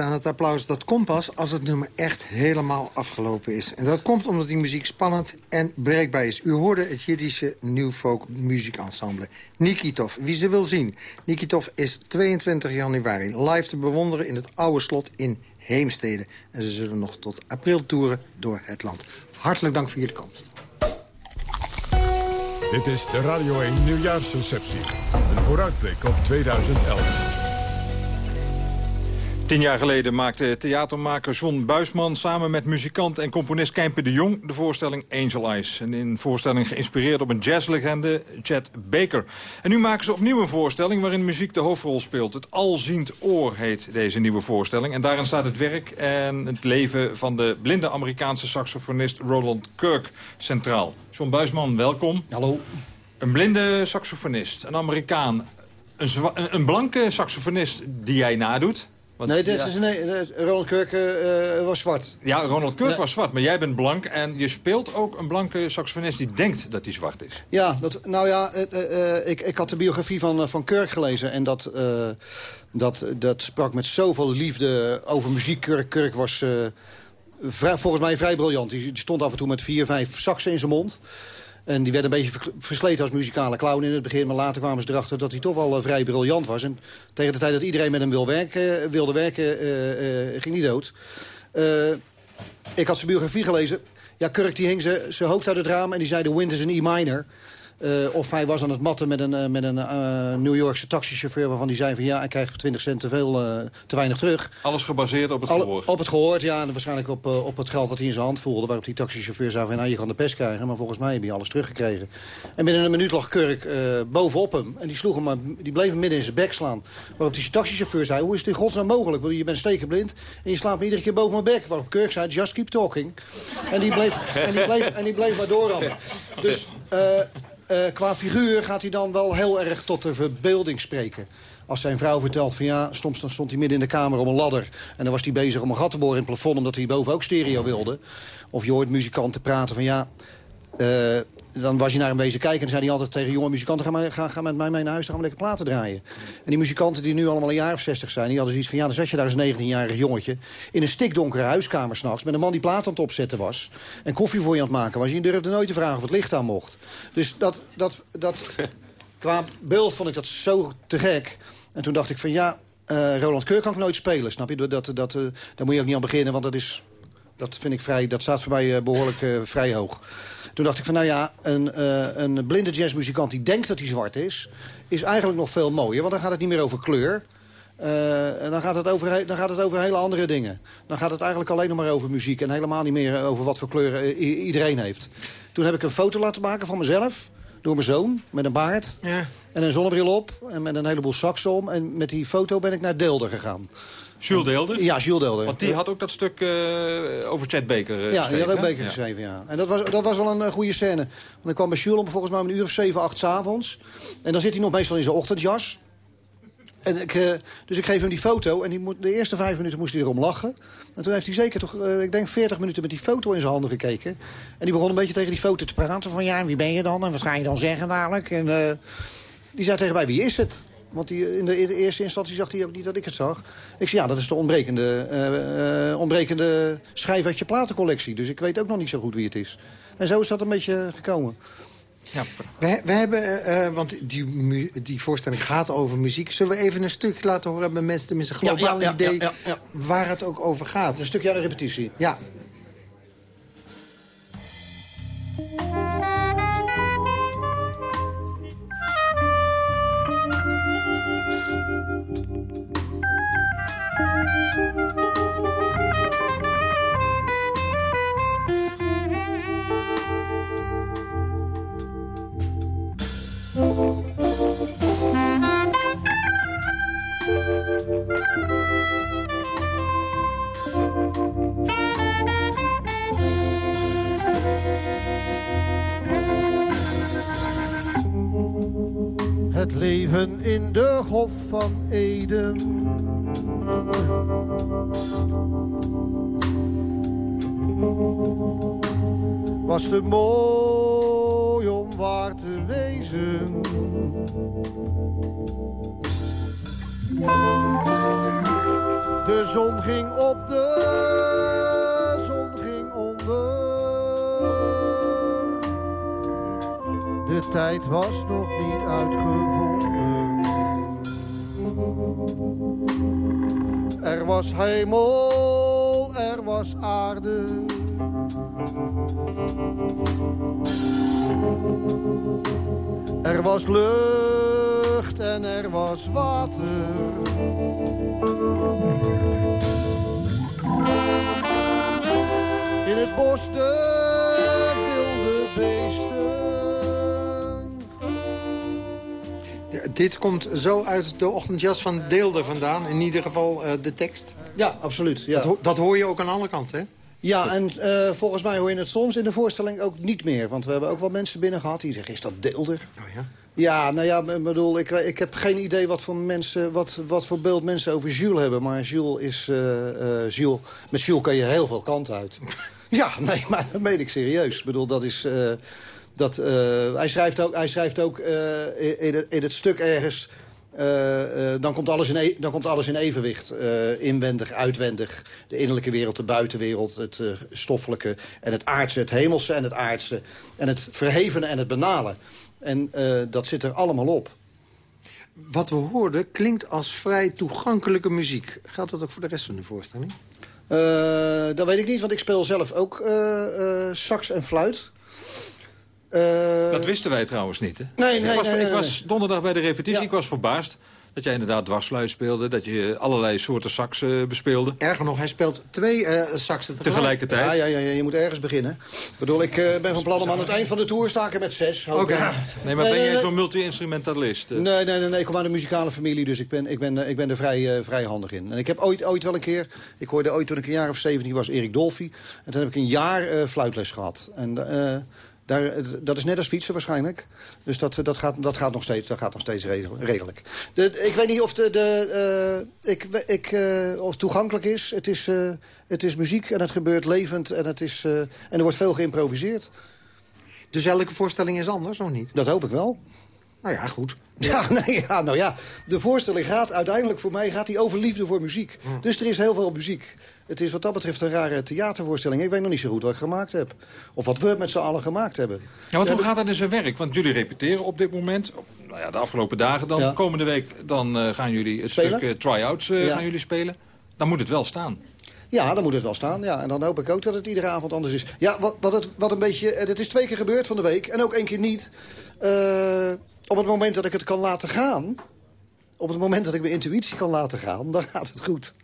aan het applaus. Dat komt pas als het nummer echt helemaal afgelopen is. En dat komt omdat die muziek spannend en breekbaar is. U hoorde het Jiddische New Folk muziekensemble Nikitov. Wie ze wil zien. Nikitov is 22 januari live te bewonderen in het oude slot in Heemstede. En ze zullen nog tot april toeren door het land. Hartelijk dank voor jullie komst. Dit is de Radio 1 nieuwjaarsreceptie. Een vooruitblik op 2011. Tien jaar geleden maakte theatermaker John Buisman... samen met muzikant en componist Kempe de Jong... de voorstelling Angel Eyes. En in voorstelling geïnspireerd op een jazzlegende, Chet Baker. En nu maken ze opnieuw een voorstelling waarin muziek de hoofdrol speelt. Het Alziend Oor heet deze nieuwe voorstelling. En daarin staat het werk en het leven van de blinde Amerikaanse saxofonist Roland Kirk centraal. John Buisman, welkom. Hallo. Een blinde saxofonist, een Amerikaan... Een, een blanke saxofonist die jij nadoet... Want, nee, dit is, nee, Ronald Kirk uh, was zwart. Ja, Ronald Kirk was zwart, maar jij bent blank... en je speelt ook een blanke saxofonist die denkt dat hij zwart is. Ja, dat, nou ja, uh, ik, ik had de biografie van, van Kirk gelezen... en dat, dat, dat sprak met zoveel liefde over muziek. Kirk, Kirk was vrij, volgens mij vrij briljant. Die, stond af en toe met vier, vijf saxen in zijn mond... En die werd een beetje versleten als muzikale clown in het begin. Maar later kwamen ze erachter dat hij toch wel vrij briljant was. En tegen de tijd dat iedereen met hem wil werken, wilde werken, uh, ging hij dood. Ik had zijn biografie gelezen. Ja, Kirk die hing zijn hoofd uit het raam en die zei... de wind is een E minor. Uh, of hij was aan het matten met een, uh, met een uh, New Yorkse taxichauffeur... waarvan die zei van ja, hij krijgt 20 cent te, veel, te weinig terug. Alles gebaseerd op het gehoord? Op het gehoord, ja. En waarschijnlijk op, op het geld dat hij in zijn hand voelde. Waarop die taxichauffeur zei van nou, je kan de pest krijgen. Maar volgens mij heb je alles teruggekregen. En binnen een minuut lag Kirk bovenop hem. En die, sloeg hem, die bleef hem midden in zijn bek slaan. Waarop die taxichauffeur zei, hoe is het in godsnaam mogelijk? Want je bent stekenblind en je slaat me iedere keer boven mijn bek. Waarop Kirk zei, just keep talking. En die bleef, en die bleef, en die bleef maar doorrammen. Dus... Uh, qua figuur gaat hij dan wel heel erg tot de verbeelding spreken. Als zijn vrouw vertelt van ja, soms dan stond hij midden in de kamer om een ladder... en dan was hij bezig om een gat te boren in het plafond... omdat hij boven ook stereo wilde. Of je hoort muzikanten praten van ja... Uh, dan was je naar hem wezen kijken en zei hij altijd tegen jonge muzikanten... ga, maar, ga, ga met mij mee naar huis, dan gaan we lekker platen draaien. En die muzikanten die nu allemaal een jaar of zestig zijn... die hadden zoiets van, ja, dan zat je daar als 19-jarig jongetje... in een stikdonkere huiskamer s'nachts met een man die plaat aan het opzetten was... en koffie voor je aan het maken was. Je durfde nooit te vragen of het licht aan mocht. Dus dat, dat, dat, qua beeld vond ik dat zo te gek. En toen dacht ik van, ja, uh, Roland Keur kan ik nooit spelen, snap je? Dat, dat, uh, daar moet je ook niet aan beginnen, want dat is... Dat vind ik vrij, dat staat voor mij uh, behoorlijk vrij hoog. Toen dacht ik van, nou ja, een, uh, een blinde jazzmuzikant die denkt dat hij zwart is... is eigenlijk nog veel mooier, want dan gaat het niet meer over kleur... Uh, en dan gaat, het over, dan gaat het over hele andere dingen. Dan gaat het eigenlijk alleen nog maar over muziek... en helemaal niet meer over wat voor kleur iedereen heeft. Toen heb ik een foto laten maken van mezelf... door mijn zoon, met een baard ja. en een zonnebril op... en met een heleboel sax om. En met die foto ben ik naar Deelder gegaan. Jules Deelder? Ja, Jules Deelder. Want die had ook dat stuk uh, over Chad Baker uh, Ja, die had ook Baker geschreven, ja. En dat was, dat was wel een uh, goede scène. Want ik kwam bij Jules om volgens mij om een uur of zeven, acht s'avonds. En dan zit hij nog meestal in zijn ochtendjas. En ik, dus ik geef hem die foto en die moet, de eerste vijf minuten moest hij erom lachen. En toen heeft hij zeker toch, ik denk, veertig minuten met die foto in zijn handen gekeken. En die begon een beetje tegen die foto te praten van... ja, wie ben je dan en wat ga je dan zeggen dadelijk? En die zei tegen mij, wie is het? Want die, in, de, in, de, eerste instantie zag hij ook niet dat ik het zag. Ik zei, ja, dat is de ontbrekende, uh, ontbrekende schijf uit je platencollectie. Dus ik weet ook nog niet zo goed wie het is. En zo is dat een beetje gekomen. Ja, we, we hebben, uh, want die, die voorstelling gaat over muziek. Zullen we even een stukje laten horen met mensen, tenminste een globaal ja, ja, idee... Waar het ook over gaat? Een stukje aan de repetitie. Ja. Het leven in de Hof van Eden. Was te mooi om waar te wezen. De zon ging op, de tijd was nog niet uitgevonden. Er was hemel, er was aarde. Er was lucht en er was water. In het bos de wilde beesten. Dit komt zo uit de ochtendjas van Deelde vandaan. In ieder geval eh, de tekst. Ja, absoluut. Ja. Dat, ho- dat hoor je ook aan alle kanten, hè? Ja, en eh, volgens mij hoor je het soms in de voorstelling ook niet meer. Want we hebben ook wel mensen binnen gehad die zeggen, is dat deelder? Oh ja? Ja, nou ja, ik bedoel, ik, ik heb geen idee wat voor, mensen, wat, wat voor beeld mensen over Jules hebben. Maar Jules is... eh, Jules, met Jules kan je heel veel kanten uit. ja, nee, maar dat meen ik serieus. Ik bedoel, dat is... dat, eh, hij schrijft ook, hij schrijft ook eh, in, het, in het stuk ergens... eh, dan, komt alles in e- dan komt alles in evenwicht. Inwendig, uitwendig. De innerlijke wereld, de buitenwereld. Het stoffelijke en het aardse. Het hemelse en het aardse. En het verhevene en het banale. En dat zit er allemaal op. Wat we hoorden klinkt als vrij toegankelijke muziek. Geldt dat ook voor de rest van de voorstelling? Dat weet ik niet, want ik speel zelf ook sax en fluit. Eh, Dat wisten wij trouwens niet, hè? Nee, nee, ik was, nee, nee, ik was nee. donderdag bij de repetitie, ik was verbaasd... dat jij inderdaad dwarsfluit speelde, dat je allerlei soorten sax eh, bespeelde. Erger nog, hij speelt twee eh saxen tegelijk. Tegelijkertijd. Ja, ja, ja, ja, je moet ergens beginnen. Ik bedoel, ik ben van plan om aan het eind van de tour staken met zes. Oké. Nee, maar ben nee, jij zo'n multi-instrumentalist? Nee, nee, nee, nee, ik kom uit een muzikale familie, dus ik ben, ik ben, ik ben er vrij, vrij handig in. En ik heb ooit, ooit wel een keer, ik hoorde ooit toen ik een jaar of 17 was, Erik Dolphy. En toen heb ik een jaar fluitles gehad. En daar, dat is net als fietsen waarschijnlijk. Dus dat, dat, gaat, dat gaat nog steeds, dat gaat nog steeds redelijk. De, ik weet niet of, de, de, eh, ik, ik, eh, of het toegankelijk is. Het is, eh, het is muziek en het gebeurt levend en, het is, en er wordt veel geïmproviseerd. Dus elke voorstelling is anders, of niet? Dat hoop ik wel. Nou ja, goed. Ja, nee, ja, nou ja, de voorstelling gaat uiteindelijk voor mij gaat die over liefde voor muziek. Dus er is heel veel muziek. Het is wat dat betreft een rare theatervoorstelling. Ik weet nog niet zo goed wat ik gemaakt heb. Of wat we met z'n allen gemaakt hebben. Ja, want hoe gaat dat in zijn werk? Want jullie repeteren op dit moment. Nou ja, de afgelopen dagen dan. Komende week dan eh, gaan jullie het Spelen? stuk eh, try-outs Ja. gaan jullie spelen. Dan moet het wel staan. Ja, dan moet het wel staan. Ja. En dan hoop ik ook dat het iedere avond anders is. Ja, wat, wat, het, wat een beetje... Het is twee keer gebeurd van de week. En ook één keer niet. Op het moment dat ik het kan laten gaan... Op het moment dat ik mijn intuïtie kan laten gaan... dan gaat het goed.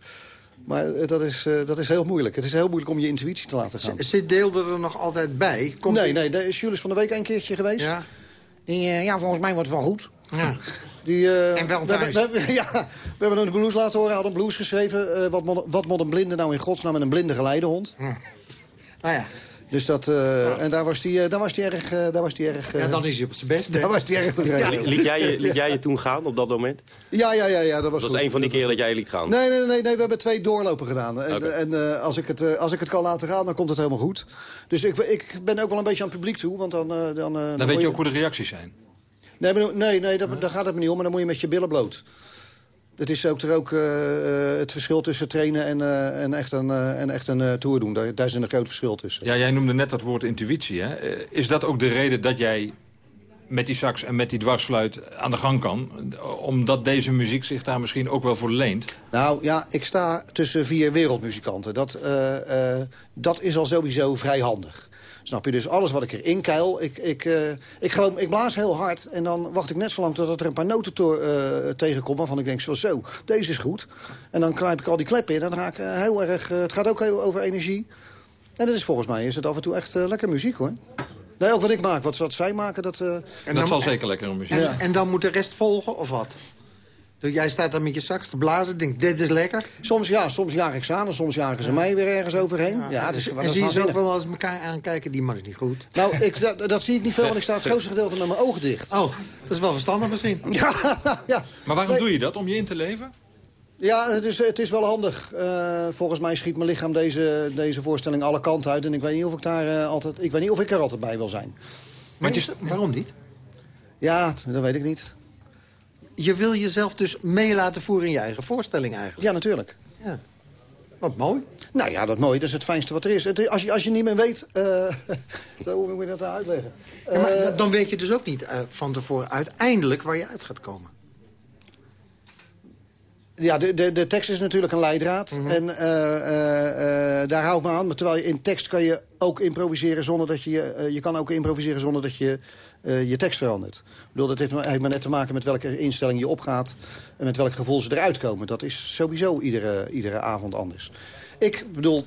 Maar eh, dat is, eh, dat is heel moeilijk. Het is heel moeilijk om je intuïtie te laten gaan. Zit Deelde er nog altijd bij? Komt nee, nee, daar is Julius van der Week een keertje geweest. Ja. Die, eh, ja, volgens mij wordt het wel goed. Ja. Die, En wel we thuis. we hebben- ja, we hebben een blues laten horen. Hij had een blues geschreven. wat, moet, wat moet een blinde nou in godsnaam met een blinde geleidehond? Nou ja. Dus dat, eh, en daar was hij daar was die erg... eh, daar was die erg eh, ja, dan is hij op zijn best. Daar was hij erg tevreden. Li- Liet jij, je, liet jij je toen gaan op dat moment? Ja, ja, ja, ja, dat was Dat was een van die keren dat jij je liet gaan? Nee, nee, nee, nee, we hebben twee doorlopen gedaan. En, en eh, als, ik het, eh, als ik het kan laten gaan, dan komt het helemaal goed. Dus ik, ik ben ook wel een beetje aan het publiek toe. Want dan, eh, dan, eh, dan weet je ook hoe de reacties zijn. Nee, maar, nee, nee dat, daar gaat het me niet om. Maar dan moet je met je billen bloot. Het is ook, er ook eh, eh, het verschil tussen trainen en, eh, en echt een, en echt een tour doen. Daar, daar is een groot verschil tussen. Ja, jij noemde net dat woord intuïtie. Hè? Is dat ook de reden dat jij met die sax en met die dwarsfluit aan de gang kan? Omdat deze muziek zich daar misschien ook wel voor leent? Nou ja, ik sta tussen vier wereldmuzikanten. Dat, dat is al sowieso vrij handig. Snap je? Dus alles wat ik erin keil, ik, ik, eh, ik, gewoon, ik blaas heel hard... en dan wacht ik net zo lang totdat er een paar noten to- eh, tegenkomen... waarvan ik denk, zo, zo, deze is goed. En dan knijp ik al die kleppen in en dan ga ik eh, heel erg... het gaat ook heel over energie. En dat is volgens mij is het af en toe echt lekker muziek, hoor. Nee, ook wat ik maak, wat, wat zij maken, dat... eh, En dat zal zeker lekker een muziek En, zijn. en dan moet de rest volgen, of wat? Dus jij staat dan met je sax te blazen, denkt dit is lekker. Soms ja, soms jaag ik ze aan en soms jagen ze mij weer ergens overheen. Ja, het is, dat en is zie je ze ook wel eens elkaar aankijken, die man is niet goed. Nou, ik, dat, dat zie ik niet veel, want ik sta het grootste gedeelte met mijn ogen dicht. Oh, dat is wel verstandig misschien. Ja, ja. Maar waarom Nee. doe je dat? Om je in te leven? Ja, het is, het is wel handig. Eh, volgens mij schiet mijn lichaam deze, deze voorstelling alle kanten uit. En ik weet niet of ik daar eh, altijd. Ik weet niet of ik er altijd bij wil zijn. Maar waarom niet? Ja, dat weet ik niet. Je wil jezelf dus mee laten voeren in je eigen voorstelling eigenlijk. Ja, natuurlijk. Ja. Wat mooi. Nou ja, dat mooi. Dat is het fijnste wat er is. Het, als, je, als je niet meer weet... eh, hoe moet je dat nou uitleggen? Ja, maar Eh, dan weet je dus ook niet eh, van tevoren uiteindelijk waar je uit gaat komen. Ja, de, de, de tekst is natuurlijk een leidraad. En eh, eh, daar hou ik me aan. Maar terwijl je in tekst kan je ook improviseren zonder dat je... je kan ook improviseren zonder dat je eh, je tekst verandert. Ik bedoel, dat heeft maar- heeft maar net te maken met welke instelling je opgaat... en met welk gevoel ze eruit komen. Dat is sowieso iedere, iedere avond anders. Ik bedoel,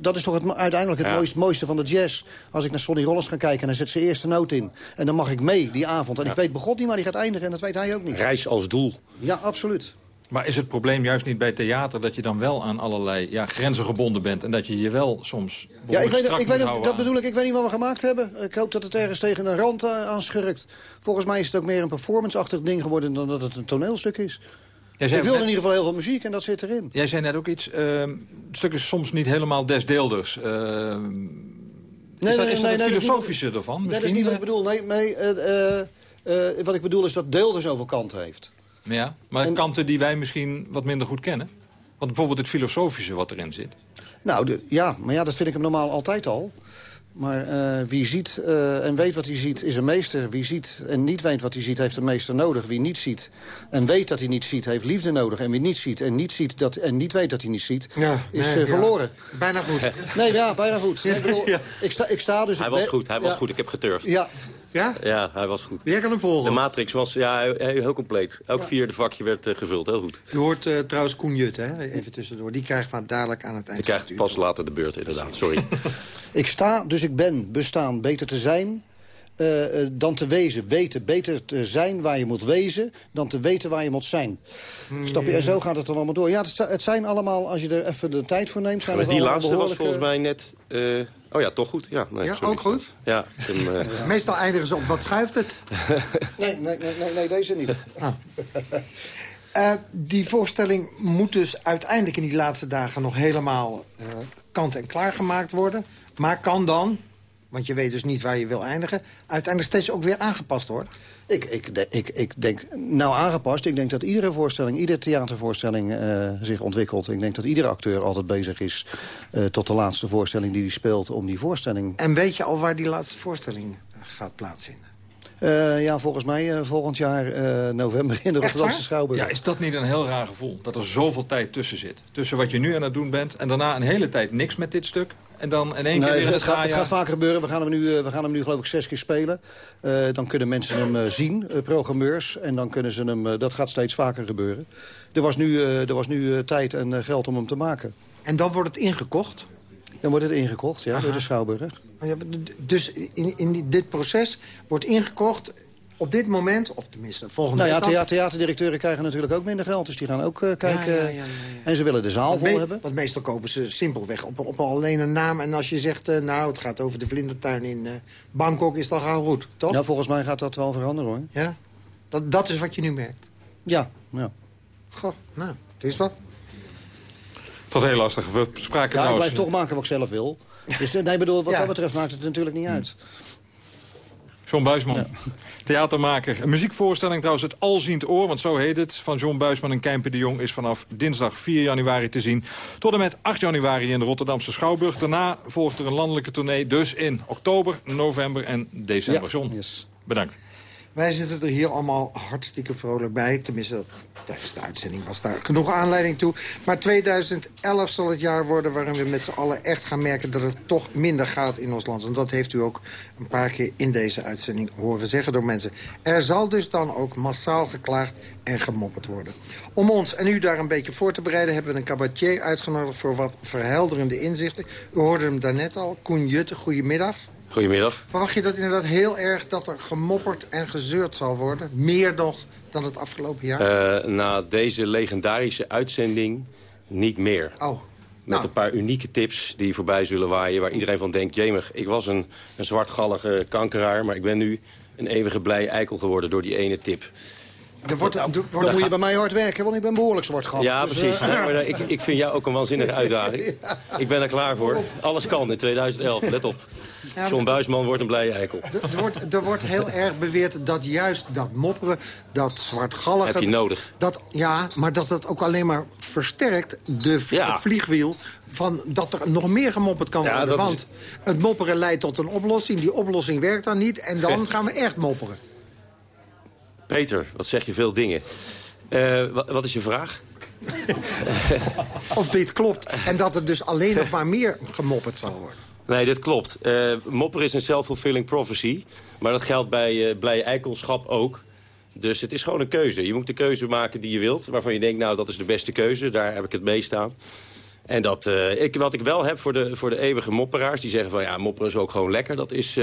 dat is toch het, uiteindelijk het Ja. mooiste, mooiste van de jazz. Als ik naar Sonny Rollins ga kijken en hij zet zijn eerste noot in... en dan mag ik mee die avond. En ik weet begot niet waar die gaat eindigen en dat weet hij ook niet. Reis als doel. Ja, absoluut. Maar is het probleem juist niet bij theater... dat je dan wel aan allerlei ja, grenzen gebonden bent... en dat je je wel soms Ja, ik weet, ik weet, dat aan- bedoel ik. Ik weet niet wat we gemaakt hebben. Ik hoop dat het ergens tegen een rand uh, aanschurkt. Volgens mij is het ook meer een performance-achtig ding geworden... dan dat het een toneelstuk is. Jij ik wilde net- in ieder geval heel veel muziek en dat zit erin. Jij zei net ook iets, ehm, het stuk is soms niet helemaal desdeelders. Ehm, is dat, is dat het dat is niet filosofische ervan? Nee, dat is niet wat ik bedoel. Nee, nee eh, eh, eh, wat ik bedoel is dat deel er zoveel kanten heeft. Ja, maar kanten die wij misschien wat minder goed kennen. Want bijvoorbeeld het filosofische wat erin zit. Nou, de- ja, maar ja, dat vind ik hem normaal altijd al. Maar eh, wie ziet eh, en weet wat hij ziet, is een meester. Wie ziet en niet weet wat hij ziet, heeft een meester nodig. Wie niet ziet en weet dat hij niet ziet, heeft liefde nodig. En wie niet ziet en niet, ziet dat, en niet weet dat hij niet ziet, is nee, eh, ja. verloren. Bijna goed. Nee, ja, bijna goed. Nee, ik, bedoel, ik, sta, ik sta dus... Hij ik was ben- goed, hij was goed. Ik heb geturfd. Ja. Ja? Ja, hij was goed. Jij kan hem volgen. De Matrix was ja, heel, heel compleet. Elk vierde vakje werd eh, gevuld, heel goed. Je hoort eh, trouwens Koen Jut, hè? even tussendoor. Die krijgt van dadelijk aan het eind. Ik krijg pas later de beurt, inderdaad. Sorry. Ik sta, dus ik ben, bestaan, beter te zijn eh, dan te wezen. Weten, beter te zijn waar je moet wezen... dan te weten waar je moet zijn. Snap je? En zo gaat het dan allemaal door. Ja, het, zijn allemaal, als je er even de tijd voor neemt... Zijn Maar die laatste was volgens mij net... oh ja, toch goed. Ja, nee, Ja, sorry. ook goed? Ja, eh, Meestal eindigen ze op wat schuift het. Nee, nee, nee, nee, nee deze niet. Eh, die voorstelling moet dus uiteindelijk in die laatste dagen nog helemaal eh, kant en klaar gemaakt worden. Maar kan dan, want je weet dus niet waar je wil eindigen... uiteindelijk steeds ook weer aangepast worden. Ik, ik, ik, ik denk, nou aangepast, ik denk dat iedere voorstelling, iedere theatervoorstelling eh, zich ontwikkelt. Ik denk dat iedere acteur altijd bezig is eh, tot de laatste voorstelling die hij speelt om die voorstelling. En weet je al waar die laatste voorstelling gaat plaatsvinden? Eh, ja, volgens mij eh, volgend jaar eh, november in de Rotterdamse Schouwburg. Ja, is dat niet een heel raar gevoel? Dat er zoveel tijd tussen zit. Tussen wat je nu aan het doen bent en daarna een hele tijd niks met dit stuk. En dan in één keer weer het, gaat, het gaat vaker gebeuren. We gaan hem nu, eh, we gaan hem nu geloof ik zes keer spelen. Eh, dan kunnen mensen hem eh, zien, programmeurs. En dan kunnen ze hem, dat gaat steeds vaker gebeuren. Er was nu, eh, er was nu tijd en geld om hem te maken. En dan wordt het ingekocht? Dan wordt het ingekocht, ja, door de Schouwburg. Dus in, in dit proces wordt ingekocht op dit moment... of tenminste volgende Nou ja, theaterdirecteuren krijgen natuurlijk ook minder geld. Dus die gaan ook eh, kijken. Ja, ja, ja, ja, ja. En ze willen de zaal Want vol hebben. Want meestal kopen ze simpelweg op, op alleen een naam. En als je zegt, eh, nou, het gaat over de vlindertuin in eh, Bangkok, is dat al goed, toch? Ja, volgens mij gaat dat wel veranderen hoor. Ja? Dat, dat is wat je nu merkt. Ja, ja. Goh, nou, het is wat. Het was heel lastig. We spraken Ja, ik blijf toch maken wat ik zelf wil. Dus nee, bedoel, wat Ja. dat betreft maakt het natuurlijk niet uit. John Buisman, theatermaker. Een muziekvoorstelling trouwens, het Alziend Oor, want zo heet het... van John Buisman en Kempe de Jong is vanaf dinsdag 4 januari te zien... tot en met 8 januari in de Rotterdamse Schouwburg. Daarna volgt er een landelijke tournee, dus in oktober, november en december. Ja, John, bedankt. Wij zitten er hier allemaal hartstikke vrolijk bij. Tenminste, tijdens de uitzending was daar genoeg aanleiding toe. Maar 2011 zal het jaar worden waarin we met z'n allen echt gaan merken... dat het toch minder gaat in ons land. En dat heeft u ook een paar keer in deze uitzending horen zeggen door mensen. Er zal dus dan ook massaal geklaagd en gemopperd worden. Om ons en u daar een beetje voor te bereiden... hebben we een cabaretier uitgenodigd voor wat verhelderende inzichten. U hoorde hem daarnet al. Koen Jutte, goedemiddag. Goedemiddag. Verwacht je dat inderdaad heel erg dat er gemopperd en gezeurd zal worden? Meer nog dan het afgelopen jaar? Eh, na deze legendarische uitzending niet meer. oh, Met een paar unieke tips die voorbij zullen waaien... waar iedereen van denkt, jemig, ik was een, een zwartgallige kankeraar... maar ik ben nu een eeuwige blij eikel geworden door die ene tip. Er wordt, Dan moet je bij mij hard werken, want ik ben behoorlijk zwart gat. Ja, Dus, precies. maar, eh, ik, ik vind jou ook een waanzinnige uitdaging. Ik ben er klaar voor. Alles kan in 2011, let op. Ja, John Buisman wordt een blije eikel. er, wordt, er wordt heel erg beweerd dat juist dat mopperen, dat zwartgallige... Heb je nodig. Dat, ja, maar dat het ook alleen maar versterkt de Ja. het vliegwiel... Van dat er nog meer gemopperd kan worden. dat is- Want het mopperen leidt tot een oplossing. Die oplossing werkt dan niet. En dan gaan we echt mopperen. Peter, wat zeg je veel dingen. Eh, wat, is je vraag? Of dit klopt. En dat er dus alleen nog maar meer gemopperd zal worden. Nee, dit klopt. Eh mopper is een self-fulfilling prophecy. Maar dat geldt bij eh blije eikelschap ook. Dus het is gewoon een keuze. Je moet de keuze maken die je wilt. Waarvan je denkt, nou, dat is de beste keuze. Daar heb ik het mee staan. En dat, ik, wat ik wel heb voor de, voor de eeuwige mopperaars... die zeggen van, ja, mopperen is ook gewoon lekker. Dat is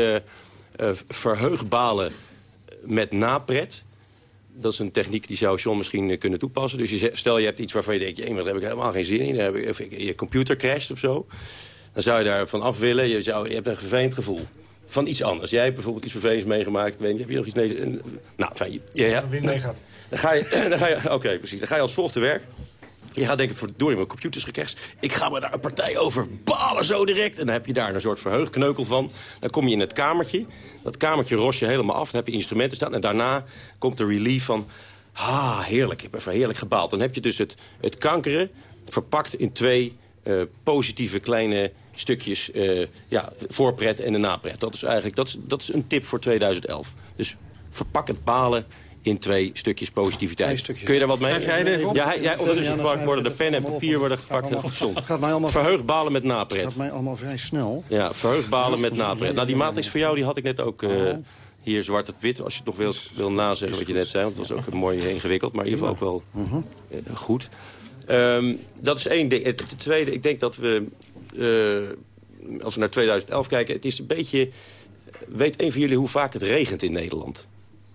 verheugbalen met napret. Dat is een techniek die zou John misschien eh, kunnen toepassen. Dus je, stel je hebt iets waarvan je denkt... "Jee, maar daar heb ik helemaal geen zin in. Daar heb ik, of je computer crasht of zo. Dan zou je daarvan af willen. Je, zou, je hebt een vervelend gevoel. Van iets anders. Jij hebt bijvoorbeeld iets vervelends meegemaakt. Weet niet, heb je nog iets... Nee, nou, fijn. je- Ja, ja. Dan ga je, dan ga je oké, precies. Dan ga je als volgt te werk. Je gaat denken, in mijn computers gecrashed. Ik ga me daar een partij over balen zo direct. En dan heb je daar een soort verheugkneukel van. Dan kom je in het kamertje. Dat kamertje ros je helemaal af. Dan heb je instrumenten staan. En daarna komt de relief van... Ah, heerlijk. Ik heb even heerlijk gebaald. Dan heb je dus het, het kankeren verpakt in twee eh, positieve kleine stukjes eh, ja, voorpret en de napret. Dat is eigenlijk dat is, dat is een tip voor 2011. Dus verpak het balen in twee stukjes positiviteit. Twee stukjes. Kun je daar wat mee? Schrijf jij het even op? Ja, hij, jij, ondertussen Ja, dan gepakt worden de pen en het papier worden gepakt. Heel gezond. Gaat mij allemaal, Verheugd balen met gaat napret. mij allemaal vrij snel. Ja, verheugd balen met napret. Nou, die matrix voor jou die had ik net ook eh, hier zwart op wit. Als je het nog wil, wil nazeggen wat je net zei. Want dat was ook een mooi ingewikkeld. Maar in ieder geval ook wel eh, goed. Ehm, dat is één ding. Het, het tweede, ik denk dat we... eh, als we naar 2011 kijken, het is een beetje... Weet een van jullie hoe vaak het regent in Nederland?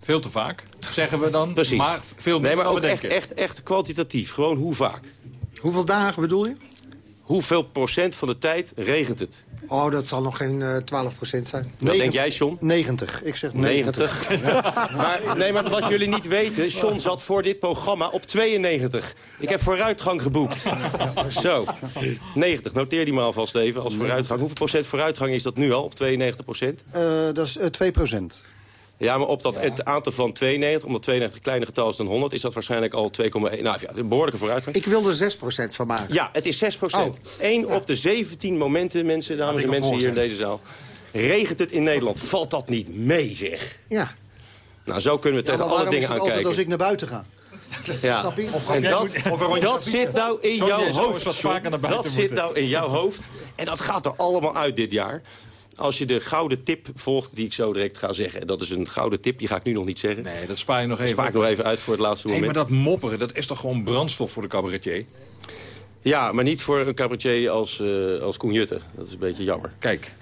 Veel te vaak, zeggen we dan. Precies. Maar veel nee, meer maar dan ook we echt, denken. echt, echt kwantitatief. Gewoon hoe vaak? Hoeveel dagen bedoel je? Hoeveel procent van de tijd regent het? Oh, dat zal nog geen eh 12 procent zijn. Wat denk jij, John? 90. Ik zeg 90. 90. maar, nee, maar wat jullie niet weten, John zat voor dit programma op 92. Ik heb vooruitgang geboekt. Zo, 90. Noteer die maar alvast even als vooruitgang. Hoeveel procent vooruitgang is dat nu al op 92 procent? Eh, dat is eh, 2 procent. Ja, maar op dat het aantal van 92, omdat 92 een kleiner getal is dan 100... is dat waarschijnlijk al 2,1. Nou ja, een behoorlijke vooruitgang. Ik wil er 6 procent van maken. Ja, het is 6 procent. 1 op de 17 momenten, mensen, dames en mensen hier in deze zaal... regent het in Nederland. Valt dat niet mee, zeg? Ja. Nou, zo kunnen we Ja, tegen alle dingen aankijken. als ik naar buiten ga? Ja. Snap je? En jij dat, moet- of rondje dat zit nou in jouw hoofd. wat John. vaker naar buiten Dat zit nou in jouw hoofd. En dat gaat er allemaal uit dit jaar. Als je de gouden tip volgt die ik zo direct ga zeggen. En dat is een gouden tip, die ga ik nu nog niet zeggen. Nee, dat spaar je nog even. Spaar ik nog even uit voor het laatste Nee, moment. maar dat mopperen, dat is toch gewoon brandstof voor de cabaretier? Ja, maar niet voor een cabaretier als, eh als Koen Jutte. Dat is een beetje jammer. Kijk.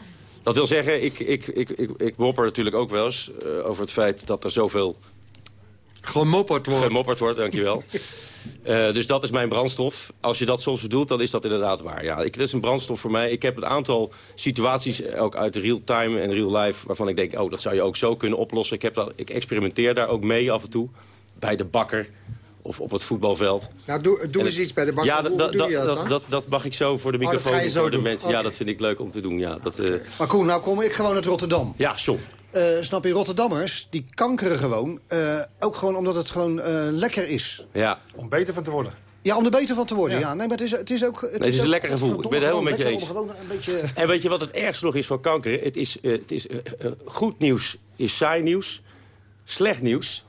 Dat wil zeggen, ik, ik, ik, ik, ik mopper natuurlijk ook wel eens eh, over het feit dat er zoveel Gemopperd wordt. gemopperd wordt, dankjewel. Eh dus dat is mijn brandstof. Als je dat soms bedoelt, dan is dat inderdaad waar. Ja, ik, dat is een brandstof voor mij. Ik heb een aantal situaties, eh, ook uit real time en real life... waarvan ik denk, oh, dat zou je ook zo kunnen oplossen. Ik, heb dat, ik experimenteer daar ook mee af en toe. Bij de bakker of op het voetbalveld. Nou, doe, doe En eens het- iets bij de bakker. Ja, Hoe dat, doe je dat, dat, mag ik zo voor de Oh, microfoon voor de doen. mensen. Ja, dat vind ik leuk om te doen. Ja, dat, eh, Maar Koen, nou kom ik gewoon uit Rotterdam. ja John. Eh, snap je, Rotterdammers, die kankeren gewoon. eh, ook gewoon omdat het gewoon eh, lekker is. Ja. Om beter van te worden. Ja, om er beter van te worden. Ja. Nee, maar het is, het is ook... Het het is een ook- lekker gevoel. Ik ben het helemaal met je eens. om Gewoon een beetje... En weet je wat het ergste nog is van kanker? Het is, het is goed nieuws is saai nieuws. Slecht nieuws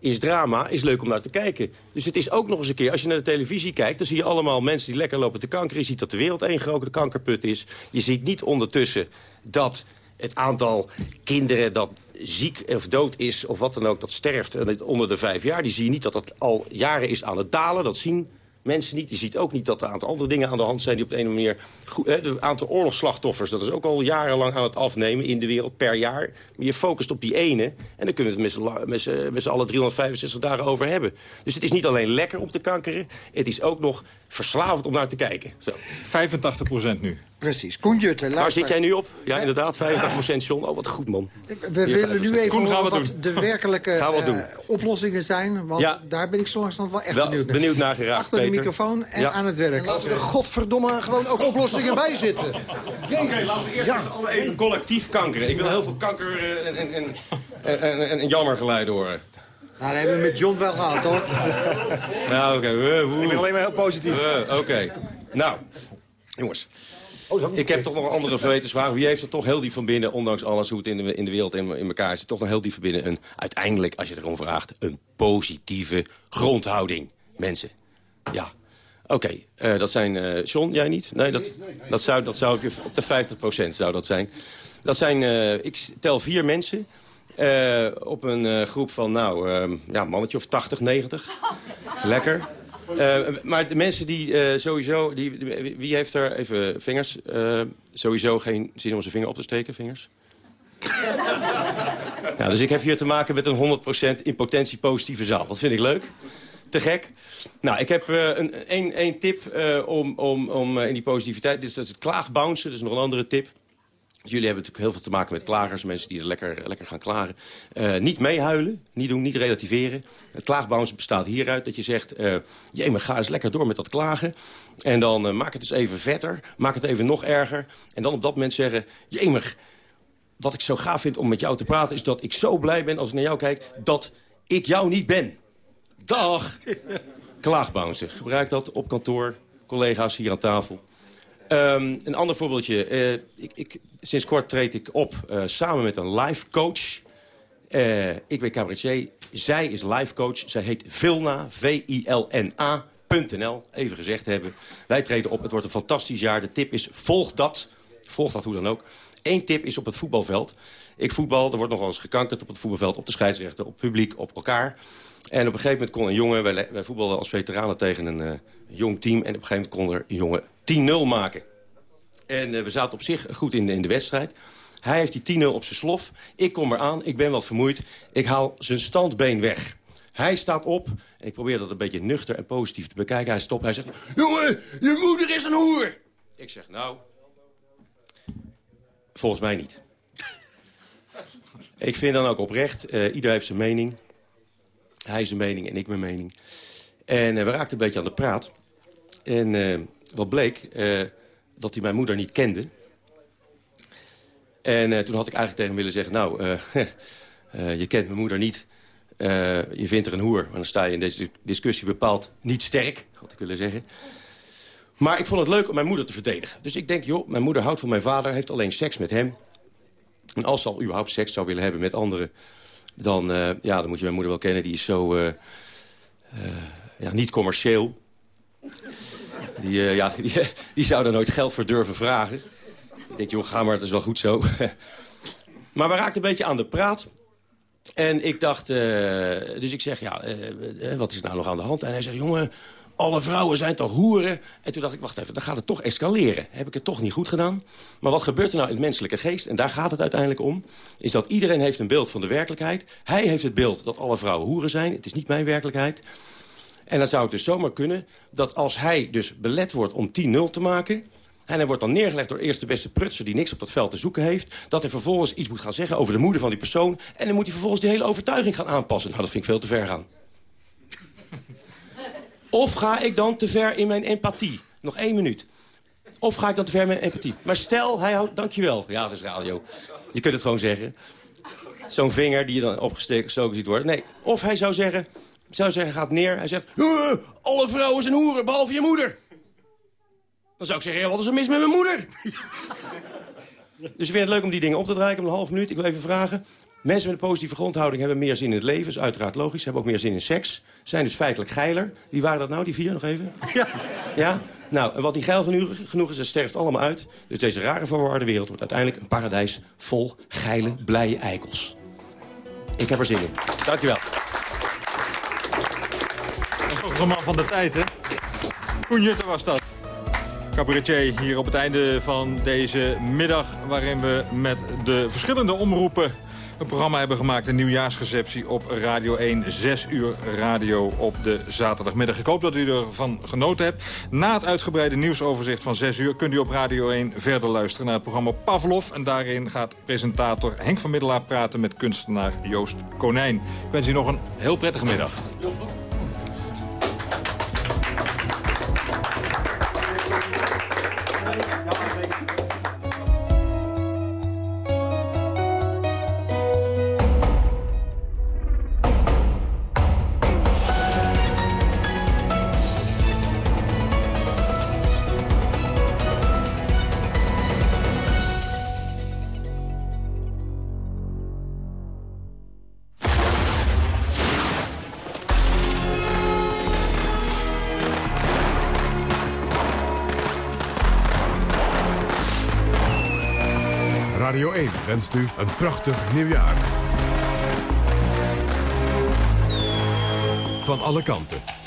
is drama, is leuk om naar te kijken. Dus het is ook nog eens een keer, als je naar de televisie kijkt... dan zie je allemaal mensen die lekker lopen te kankeren. Je ziet dat de wereld één grote kankerput is. Je ziet niet ondertussen dat het aantal kinderen dat ziek of dood is... of wat dan ook, dat sterft onder de vijf jaar... die zie je niet dat dat al jaren is aan het dalen. Dat zien mensen niet. Je ziet ook niet dat er een aantal andere dingen aan de hand zijn... die op de een of andere manier... Goed, hè, het aantal oorlogsslachtoffers, dat is ook al jarenlang aan het afnemen in de wereld per jaar. Maar je focust op die ene en dan kunnen we het met z'n la- met z'n met z'n allen 365 dagen over hebben. Dus het is niet alleen lekker om te kankeren... het is ook nog verslavend om naar te kijken. Zo. 85 procent nu. Precies. Koen Jutte, Waar luister. zit jij nu op? Ja, inderdaad, 85% John. Oh, wat goed, man. We Hier, willen nu 5%. even horen we wat doen. de werkelijke eh, oplossingen zijn. Want Ja. daar ben ik zo langzamerhand wel echt Wel benieuwd naar. benieuwd naar geraakt, de microfoon en Ja. aan het werk. Laten we er godverdomme gewoon ook oplossingen bij zitten. Oké, laten we eerst Ja. eens alle even collectief kankeren. Ik wil heel veel kanker en, en, en, en, en, en jammergeluiden horen. Nou, dat hebben we met John wel gehad, hoor. Nou, oké. Ik ben alleen maar heel positief. Oké. Nou, jongens. Ik heb toch nog een andere gewetensvraag. Wie heeft er toch heel diep van binnen, ondanks alles hoe het in de, in de wereld in, in elkaar zit... toch nog heel diep van binnen een, uiteindelijk, als je erom vraagt... een positieve grondhouding, mensen. Ja. Oké, eh, dat zijn... eh John, jij niet? Nee, dat, dat, zou, dat zou ik. Op de 50% zou dat zijn. Dat zijn... eh, ik tel vier mensen... op een groep van, nou, eh, ja, mannetje of 80, 90. Lekker. Maar de mensen die sowieso... Die, wie- wie heeft er even vingers? sowieso geen zin om zijn vinger op te steken, vingers? ja, dus ik heb hier te maken met een 100% in potentie positieve zaal. Dat vind ik leuk. Te gek. Nou, ik heb eh, een, een, een tip eh, om, om, om eh, in die positiviteit... Dit is, dat is het klaagbouncen, dat is nog een andere tip. Jullie hebben natuurlijk heel veel te maken met klagers. Mensen die er lekker, lekker gaan klagen. Niet meehuilen, niet doen, niet relativeren. Het klaagbouncen bestaat hieruit dat je zegt... maar ga eens lekker door met dat klagen. En dan maak het eens even vetter. Maak het even nog erger. En dan op dat moment zeggen... Jemig, wat ik zo gaaf vind om met jou te praten... is dat ik zo blij ben als ik naar jou kijk... dat ik jou niet ben. Dag! Klaagbouncen. Gebruik dat op kantoor. Collega's hier aan tafel. Ehm, een ander voorbeeldje. Eh, ik, ik, sinds kort treed ik op eh, samen met een life coach. Eh, ik ben cabaretier. Zij is life coach. Zij heet Vilna, V-I-L-N-A.nl. Even gezegd hebben. Wij treden op. Het wordt een fantastisch jaar. De tip is, volg dat. Volg dat hoe dan ook. Eén tip is op het voetbalveld. Ik voetbal, er wordt nog wel eens gekankerd op het voetbalveld... op de scheidsrechter, op publiek, op elkaar. En op een gegeven moment kon een jongen... wij, wij voetbalden als veteranen tegen een eh, jong team... en op een gegeven moment kon er een jongen 10-0 maken. En eh, we zaten op zich goed in de, in de wedstrijd. Hij heeft die 10-0 op zijn slof. Ik kom eraan, ik ben wat vermoeid. Ik haal zijn standbeen weg. Hij staat op en ik probeer dat een beetje nuchter en positief te bekijken. Hij stopt, hij zegt... Jongen, je moeder is een hoer! Ik zeg, nou... Volgens mij niet. ik vind dan ook oprecht, eh ieder heeft zijn mening. Hij zijn mening en ik mijn mening. En eh, we raakten een beetje aan de praat. En eh, wat bleek, eh, dat hij mijn moeder niet kende. En toen had ik eigenlijk tegen hem willen zeggen... nou, je kent mijn moeder niet. Je vindt er een hoer. Maar dan sta je in deze discussie bepaald niet sterk, had ik willen zeggen. Maar ik vond het leuk om mijn moeder te verdedigen. Dus ik denk, joh, mijn moeder houdt van mijn vader... heeft alleen seks met hem. En als ze al überhaupt seks zou willen hebben met anderen... dan, eh, ja, dan moet je mijn moeder wel kennen. Die is zo eh, eh, ja, niet commercieel. Die, ja, die, zou daar nooit geld voor durven vragen. Ik denk, joh, ga maar, dat is wel goed zo. maar we raakten een beetje aan de praat. En ik dacht, dus ik zeg, ja, wat is nou nog aan de hand? En hij zegt, jongen, alle vrouwen zijn toch hoeren? En toen dacht ik, wacht even, dan gaat het toch escaleren. Heb ik het toch niet goed gedaan? Maar wat gebeurt er nou in het menselijke geest? En daar gaat het uiteindelijk om. Is dat iedereen heeft een beeld van de werkelijkheid. Hij heeft het beeld dat alle vrouwen hoeren zijn. Het is niet mijn werkelijkheid. En dan zou het dus zomaar kunnen dat als hij dus belet wordt om 10-0 te maken... en hij wordt dan neergelegd door eerst de beste prutser... die niks op dat veld te zoeken heeft... dat hij vervolgens iets moet gaan zeggen over de moeder van die persoon... en dan moet hij vervolgens die hele overtuiging gaan aanpassen. Nou, dat vind ik veel te ver gaan. Of ga ik dan te ver in mijn empathie? Nog één minuut. Of ga ik dan te ver in mijn empathie? Maar stel, hij houdt... Dankjewel. Ja, dat is radio. Je kunt het gewoon zeggen. Zo'n vinger die je dan opgestoken ziet worden. Nee, of hij zou zeggen... Zou zeggen, gaat neer. Hij zegt, "Eh, alle vrouwen zijn hoeren, behalve je moeder. Dan zou ik zeggen, ja, wat is er mis met mijn moeder? dus ik vind het leuk om die dingen op te draaien. Heb een half minuut. Ik wil even vragen. Mensen met een positieve grondhouding hebben meer zin in het leven. Dat is uiteraard logisch. Ze hebben ook meer zin in seks. Zijn dus feitelijk geiler. Wie waren dat nou, die vier nog even? Ja. Ja? Nou, en wat niet geil genoeg, genoeg is, dat sterft allemaal uit. Dus deze rare verwarde wereld wordt uiteindelijk een paradijs vol geile, blije eikels. Ik heb er zin in. Dankjewel. Toch de man van de tijd, hè? Koen was dat. Cabaretier hier op het einde van deze middag... waarin we met de verschillende omroepen een programma hebben gemaakt. Een nieuwjaarsreceptie op Radio 1. 6 uur radio op de zaterdagmiddag. Ik hoop dat u ervan genoten hebt. Na het uitgebreide nieuwsoverzicht van 6 uur... kunt u op Radio 1 verder luisteren naar het programma Pavlov. En daarin gaat presentator Henk van Middelaar praten met kunstenaar Joost Konijn. Ik wens u nog een heel prettige middag. Wenst u een prachtig nieuwjaar. Van alle kanten.